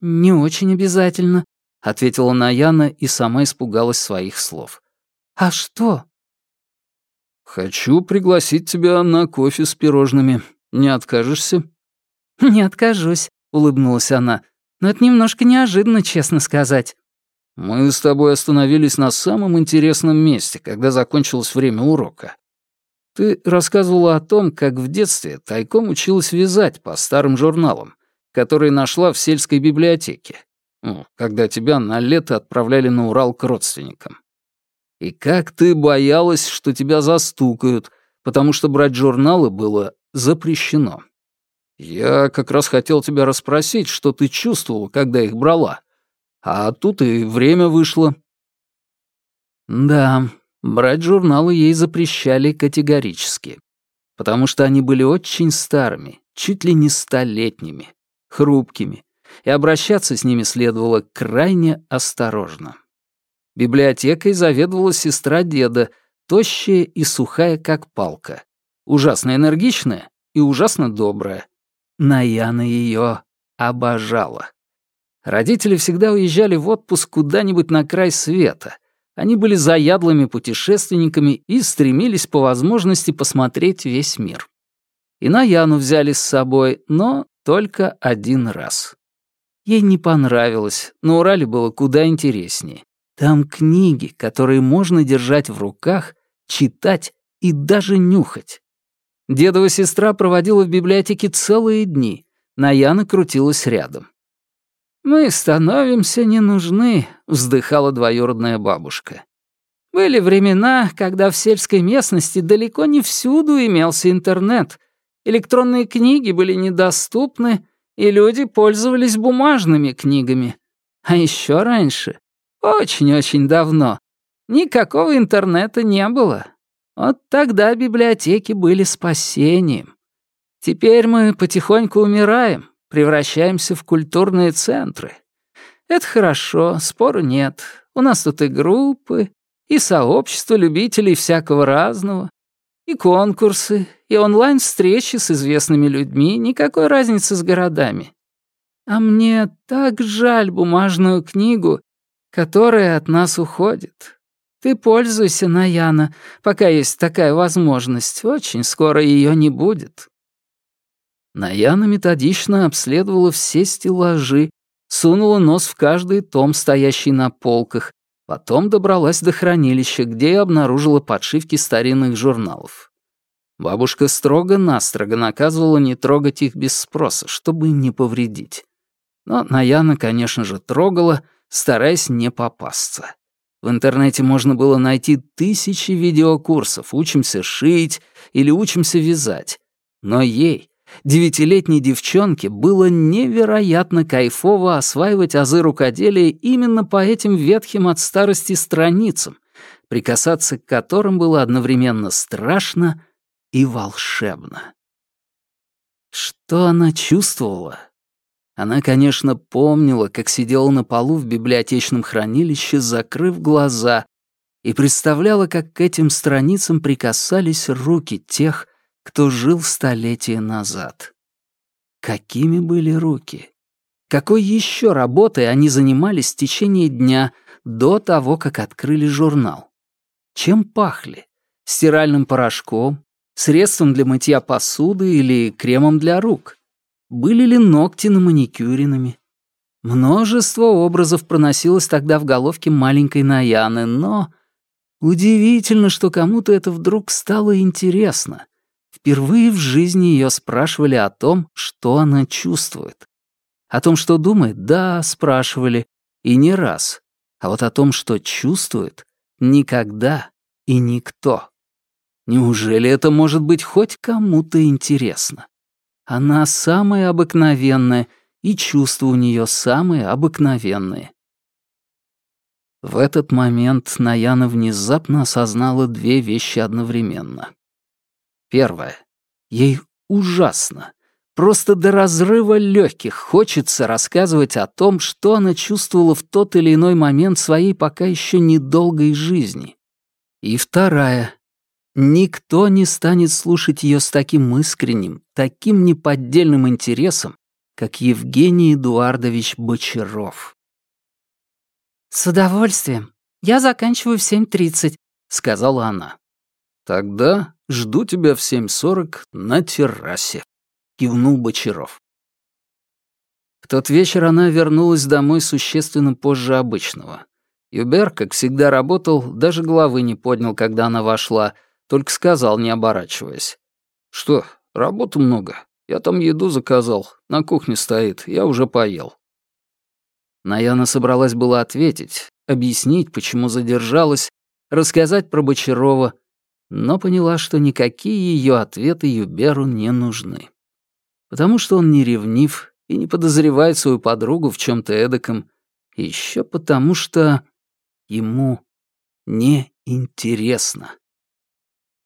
не очень обязательно», — ответила Наяна и сама испугалась своих слов. «А что?» «Хочу пригласить тебя на кофе с пирожными. Не откажешься?» «Не откажусь», — улыбнулась она. Но это немножко неожиданно, честно сказать. Мы с тобой остановились на самом интересном месте, когда закончилось время урока. Ты рассказывала о том, как в детстве тайком училась вязать по старым журналам, которые нашла в сельской библиотеке, ну, когда тебя на лето отправляли на Урал к родственникам. И как ты боялась, что тебя застукают, потому что брать журналы было запрещено. Я как раз хотел тебя расспросить, что ты чувствовал, когда их брала. А тут и время вышло. Да, брать журналы ей запрещали категорически, потому что они были очень старыми, чуть ли не столетними, хрупкими, и обращаться с ними следовало крайне осторожно. Библиотекой заведовала сестра деда, тощая и сухая, как палка, ужасно энергичная и ужасно добрая, Наяна ее обожала. Родители всегда уезжали в отпуск куда-нибудь на край света. Они были заядлыми путешественниками и стремились по возможности посмотреть весь мир. И Наяну взяли с собой, но только один раз. Ей не понравилось, на Урале было куда интереснее. Там книги, которые можно держать в руках, читать и даже нюхать. Дедова сестра проводила в библиотеке целые дни. Наяна крутилась рядом. «Мы становимся не нужны», — вздыхала двоюродная бабушка. «Были времена, когда в сельской местности далеко не всюду имелся интернет. Электронные книги были недоступны, и люди пользовались бумажными книгами. А еще раньше, очень-очень давно, никакого интернета не было. Вот тогда библиотеки были спасением. Теперь мы потихоньку умираем, превращаемся в культурные центры. Это хорошо, спору нет. У нас тут и группы, и сообщества любителей всякого разного, и конкурсы, и онлайн-встречи с известными людьми, никакой разницы с городами. А мне так жаль бумажную книгу, которая от нас уходит. Ты пользуйся, Наяна, пока есть такая возможность. Очень скоро ее не будет». Наяна методично обследовала все стеллажи, сунула нос в каждый том, стоящий на полках, потом добралась до хранилища, где и обнаружила подшивки старинных журналов. Бабушка строго-настрого наказывала не трогать их без спроса, чтобы не повредить. Но Наяна, конечно же, трогала, стараясь не попасться. В интернете можно было найти тысячи видеокурсов «Учимся шить» или «Учимся вязать». Но ей, девятилетней девчонке, было невероятно кайфово осваивать азы рукоделия именно по этим ветхим от старости страницам, прикасаться к которым было одновременно страшно и волшебно. Что она чувствовала, она, конечно, помнила, как сидела на полу в библиотечном хранилище, закрыв глаза, и представляла, как к этим страницам прикасались руки тех, кто жил столетия назад. Какими были руки? Какой еще работой они занимались в течение дня до того, как открыли журнал? Чем пахли? стиральным порошком, средством для мытья посуды или кремом для рук? Были ли ногти на маникюринами? Множество образов проносилось тогда в головке маленькой Наяны, но... Удивительно, что кому-то это вдруг стало интересно. Впервые в жизни ее спрашивали о том, что она чувствует. О том, что думает, да, спрашивали, и не раз. А вот о том, что чувствует, никогда и никто. Неужели это может быть хоть кому-то интересно? Она самая обыкновенная, и чувства у нее самые обыкновенные. В этот момент Наяна внезапно осознала две вещи одновременно. Первое. Ей ужасно, просто до разрыва легких хочется рассказывать о том, что она чувствовала в тот или иной момент своей пока еще недолгой жизни. И вторая. Никто не станет слушать ее с таким искренним, таким неподдельным интересом, как Евгений Эдуардович Бочаров. «С удовольствием. Я заканчиваю в 7.30», — сказала она. «Тогда жду тебя в 7.40 на террасе», — кивнул Бочаров. В тот вечер она вернулась домой существенно позже обычного. Юбер, как всегда, работал, даже головы не поднял, когда она вошла, только сказал, не оборачиваясь. «Что, работы много? Я там еду заказал, на кухне стоит, я уже поел». Наяна собралась было ответить, объяснить, почему задержалась, рассказать про Бочарова, но поняла, что никакие ее ответы Юберу не нужны. Потому что он не ревнив и не подозревает свою подругу в чем то эдаком, еще потому что ему не интересно.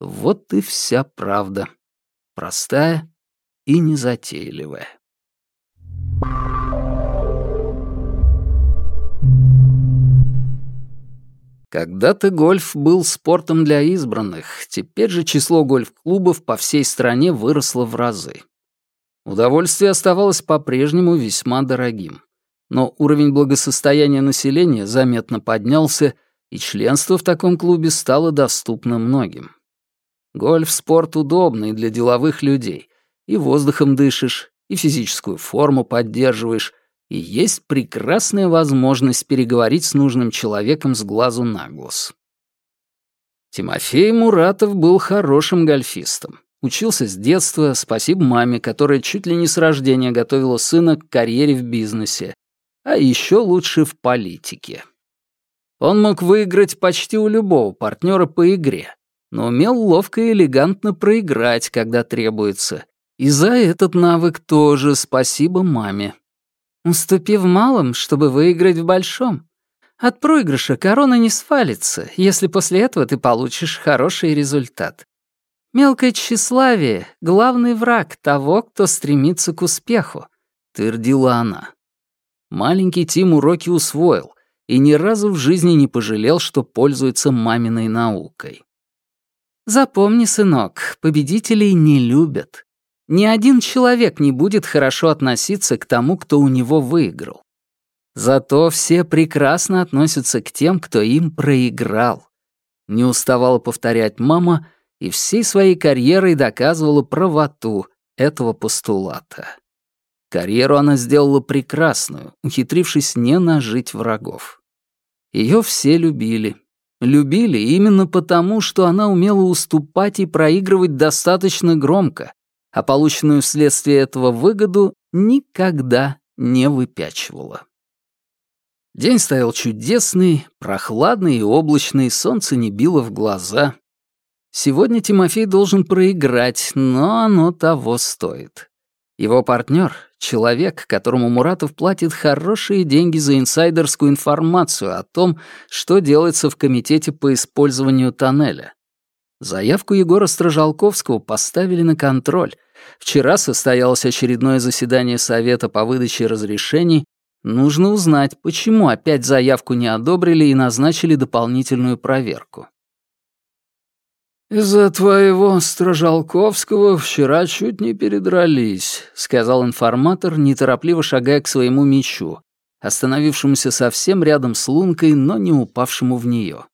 Вот и вся правда. Простая и незатейливая. Когда-то гольф был спортом для избранных, теперь же число гольф-клубов по всей стране выросло в разы. Удовольствие оставалось по-прежнему весьма дорогим. Но уровень благосостояния населения заметно поднялся, и членство в таком клубе стало доступно многим. Гольф — спорт удобный для деловых людей. И воздухом дышишь, и физическую форму поддерживаешь, и есть прекрасная возможность переговорить с нужным человеком с глазу на глаз. Тимофей Муратов был хорошим гольфистом. Учился с детства, спасибо маме, которая чуть ли не с рождения готовила сына к карьере в бизнесе, а еще лучше в политике. Он мог выиграть почти у любого партнера по игре, но умел ловко и элегантно проиграть, когда требуется. И за этот навык тоже спасибо маме. Уступи в малом, чтобы выиграть в большом. От проигрыша корона не свалится, если после этого ты получишь хороший результат. Мелкое тщеславие — главный враг того, кто стремится к успеху», — твердила она. Маленький Тим уроки усвоил и ни разу в жизни не пожалел, что пользуется маминой наукой. «Запомни, сынок, победителей не любят. Ни один человек не будет хорошо относиться к тому, кто у него выиграл. Зато все прекрасно относятся к тем, кто им проиграл. Не уставала повторять мама и всей своей карьерой доказывала правоту этого постулата. Карьеру она сделала прекрасную, ухитрившись не нажить врагов. Ее все любили. Любили именно потому, что она умела уступать и проигрывать достаточно громко, а полученную вследствие этого выгоду никогда не выпячивала. День стоял чудесный, прохладный и облачный, солнце не било в глаза. Сегодня Тимофей должен проиграть, но оно того стоит. Его партнер — человек, которому Муратов платит хорошие деньги за инсайдерскую информацию о том, что делается в комитете по использованию тоннеля. Заявку Егора Стражалковского поставили на контроль. Вчера состоялось очередное заседание Совета по выдаче разрешений. Нужно узнать, почему опять заявку не одобрили и назначили дополнительную проверку. «Из-за твоего Стражалковского вчера чуть не передрались», — сказал информатор, неторопливо шагая к своему мечу, остановившемуся совсем рядом с лункой, но не упавшему в нее.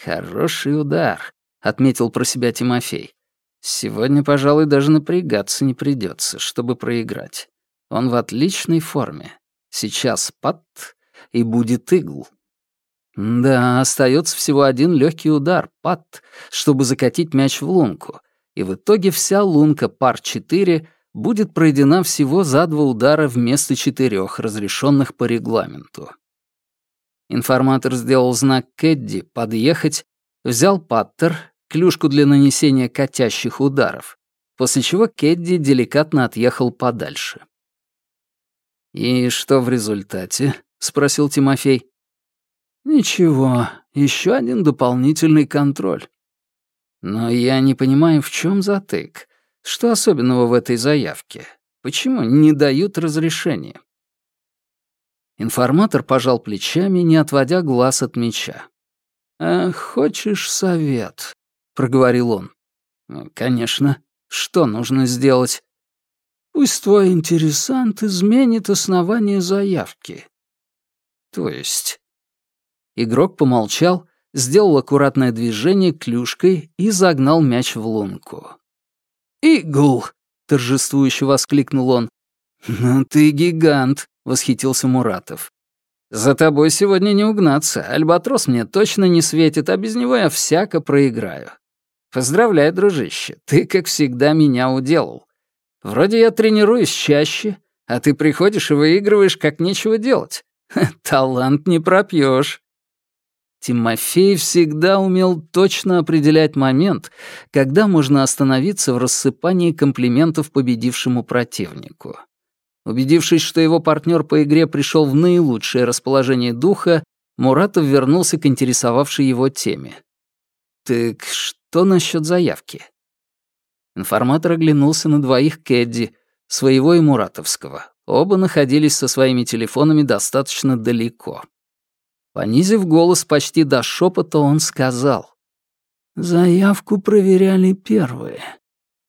Хороший удар. — отметил про себя Тимофей. «Сегодня, пожалуй, даже напрягаться не придется, чтобы проиграть. Он в отличной форме. Сейчас пат и будет игл». Да, остается всего один легкий удар, пат, чтобы закатить мяч в лунку, и в итоге вся лунка пар 4 будет пройдена всего за два удара вместо четырех, разрешенных по регламенту. Информатор сделал знак Кэдди «подъехать», взял паттер, клюшку для нанесения катящих ударов, после чего Кэдди деликатно отъехал подальше. «И что в результате?» — спросил Тимофей. «Ничего, еще один дополнительный контроль. Но я не понимаю, в чем затык. Что особенного в этой заявке? Почему не дают разрешения?» Информатор пожал плечами, не отводя глаз от меча. «А хочешь совет?» — проговорил он. «Ну, «Конечно. Что нужно сделать?» «Пусть твой интересант изменит основание заявки». «То есть?» Игрок помолчал, сделал аккуратное движение клюшкой и загнал мяч в лунку. «Игл!» — торжествующе воскликнул он. «Ну ты гигант!» — восхитился Муратов. «За тобой сегодня не угнаться. Альбатрос мне точно не светит, а без него я всяко проиграю. Поздравляю, дружище, ты, как всегда, меня уделал. Вроде я тренируюсь чаще, а ты приходишь и выигрываешь, как нечего делать. Талант не пропьешь. Тимофей всегда умел точно определять момент, когда можно остановиться в рассыпании комплиментов победившему противнику. Убедившись, что его партнер по игре пришел в наилучшее расположение духа, Муратов вернулся к интересовавшей его теме. «Так что насчет заявки?» Информатор оглянулся на двоих Кэдди, своего и Муратовского. Оба находились со своими телефонами достаточно далеко. Понизив голос почти до шепота, он сказал. «Заявку проверяли первые.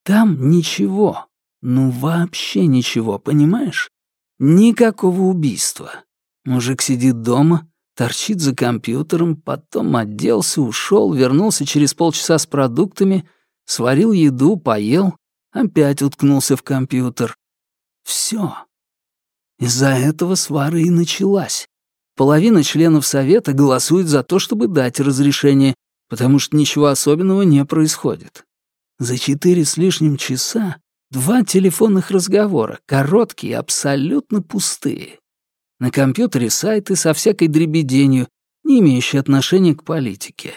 Там ничего. Ну вообще ничего, понимаешь? Никакого убийства. Мужик сидит дома, торчит за компьютером, потом оделся, ушел, вернулся через полчаса с продуктами, сварил еду, поел, опять уткнулся в компьютер. Все. Из-за этого свара и началась. Половина членов Совета голосует за то, чтобы дать разрешение, потому что ничего особенного не происходит. За четыре с лишним часа Два телефонных разговора, короткие, абсолютно пустые. На компьютере сайты со всякой дребеденью, не имеющие отношения к политике.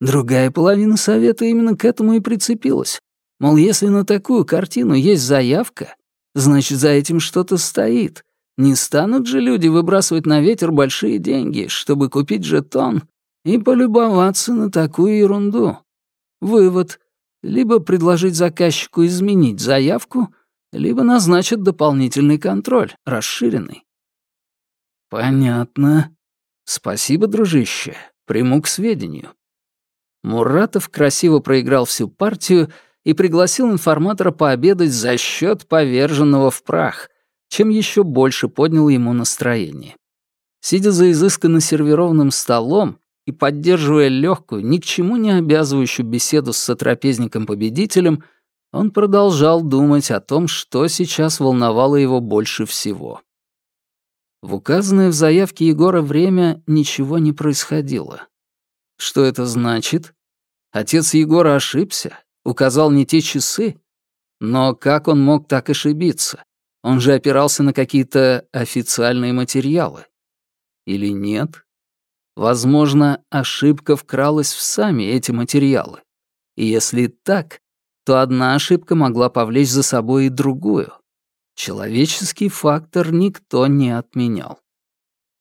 Другая половина совета именно к этому и прицепилась. Мол, если на такую картину есть заявка, значит, за этим что-то стоит. Не станут же люди выбрасывать на ветер большие деньги, чтобы купить жетон и полюбоваться на такую ерунду. Вывод либо предложить заказчику изменить заявку, либо назначат дополнительный контроль, расширенный. Понятно. Спасибо, дружище. Приму к сведению. Муратов красиво проиграл всю партию и пригласил информатора пообедать за счет поверженного в прах, чем еще больше поднял ему настроение. Сидя за изысканно сервированным столом, и, поддерживая легкую, ни к чему не обязывающую беседу с сотрапезником-победителем, он продолжал думать о том, что сейчас волновало его больше всего. В указанное в заявке Егора время ничего не происходило. Что это значит? Отец Егора ошибся, указал не те часы. Но как он мог так ошибиться? Он же опирался на какие-то официальные материалы. Или нет? Возможно, ошибка вкралась в сами эти материалы. И если так, то одна ошибка могла повлечь за собой и другую. Человеческий фактор никто не отменял.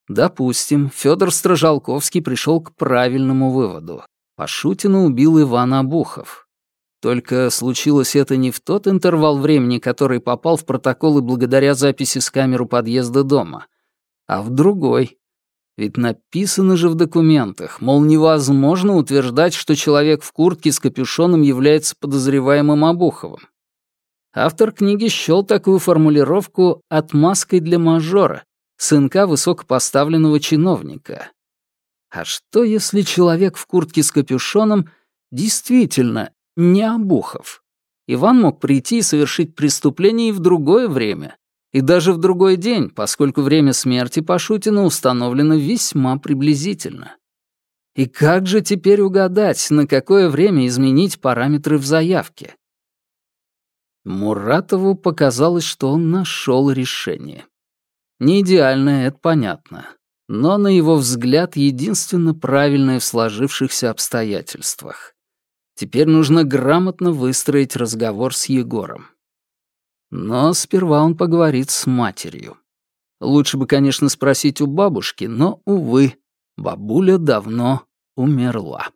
Допустим, Федор Стражалковский пришел к правильному выводу. Пашутина убил Иван Обухов. Только случилось это не в тот интервал времени, который попал в протоколы благодаря записи с камеру подъезда дома, а в другой, ведь написано же в документах, мол, невозможно утверждать, что человек в куртке с капюшоном является подозреваемым Обуховым. Автор книги счёл такую формулировку отмазкой для мажора, сынка высокопоставленного чиновника. А что, если человек в куртке с капюшоном Действительно, не Обухов. Иван мог прийти и совершить преступление и в другое время, и даже в другой день, поскольку время смерти Пашутина установлено весьма приблизительно. И как же теперь угадать, на какое время изменить параметры в заявке? Муратову показалось, что он нашел решение. Не идеальное, это понятно, но, на его взгляд, единственно правильное в сложившихся обстоятельствах. Теперь нужно грамотно выстроить разговор с Егором. Но сперва он поговорит с матерью. Лучше бы, конечно, спросить у бабушки, но, увы, бабуля давно умерла.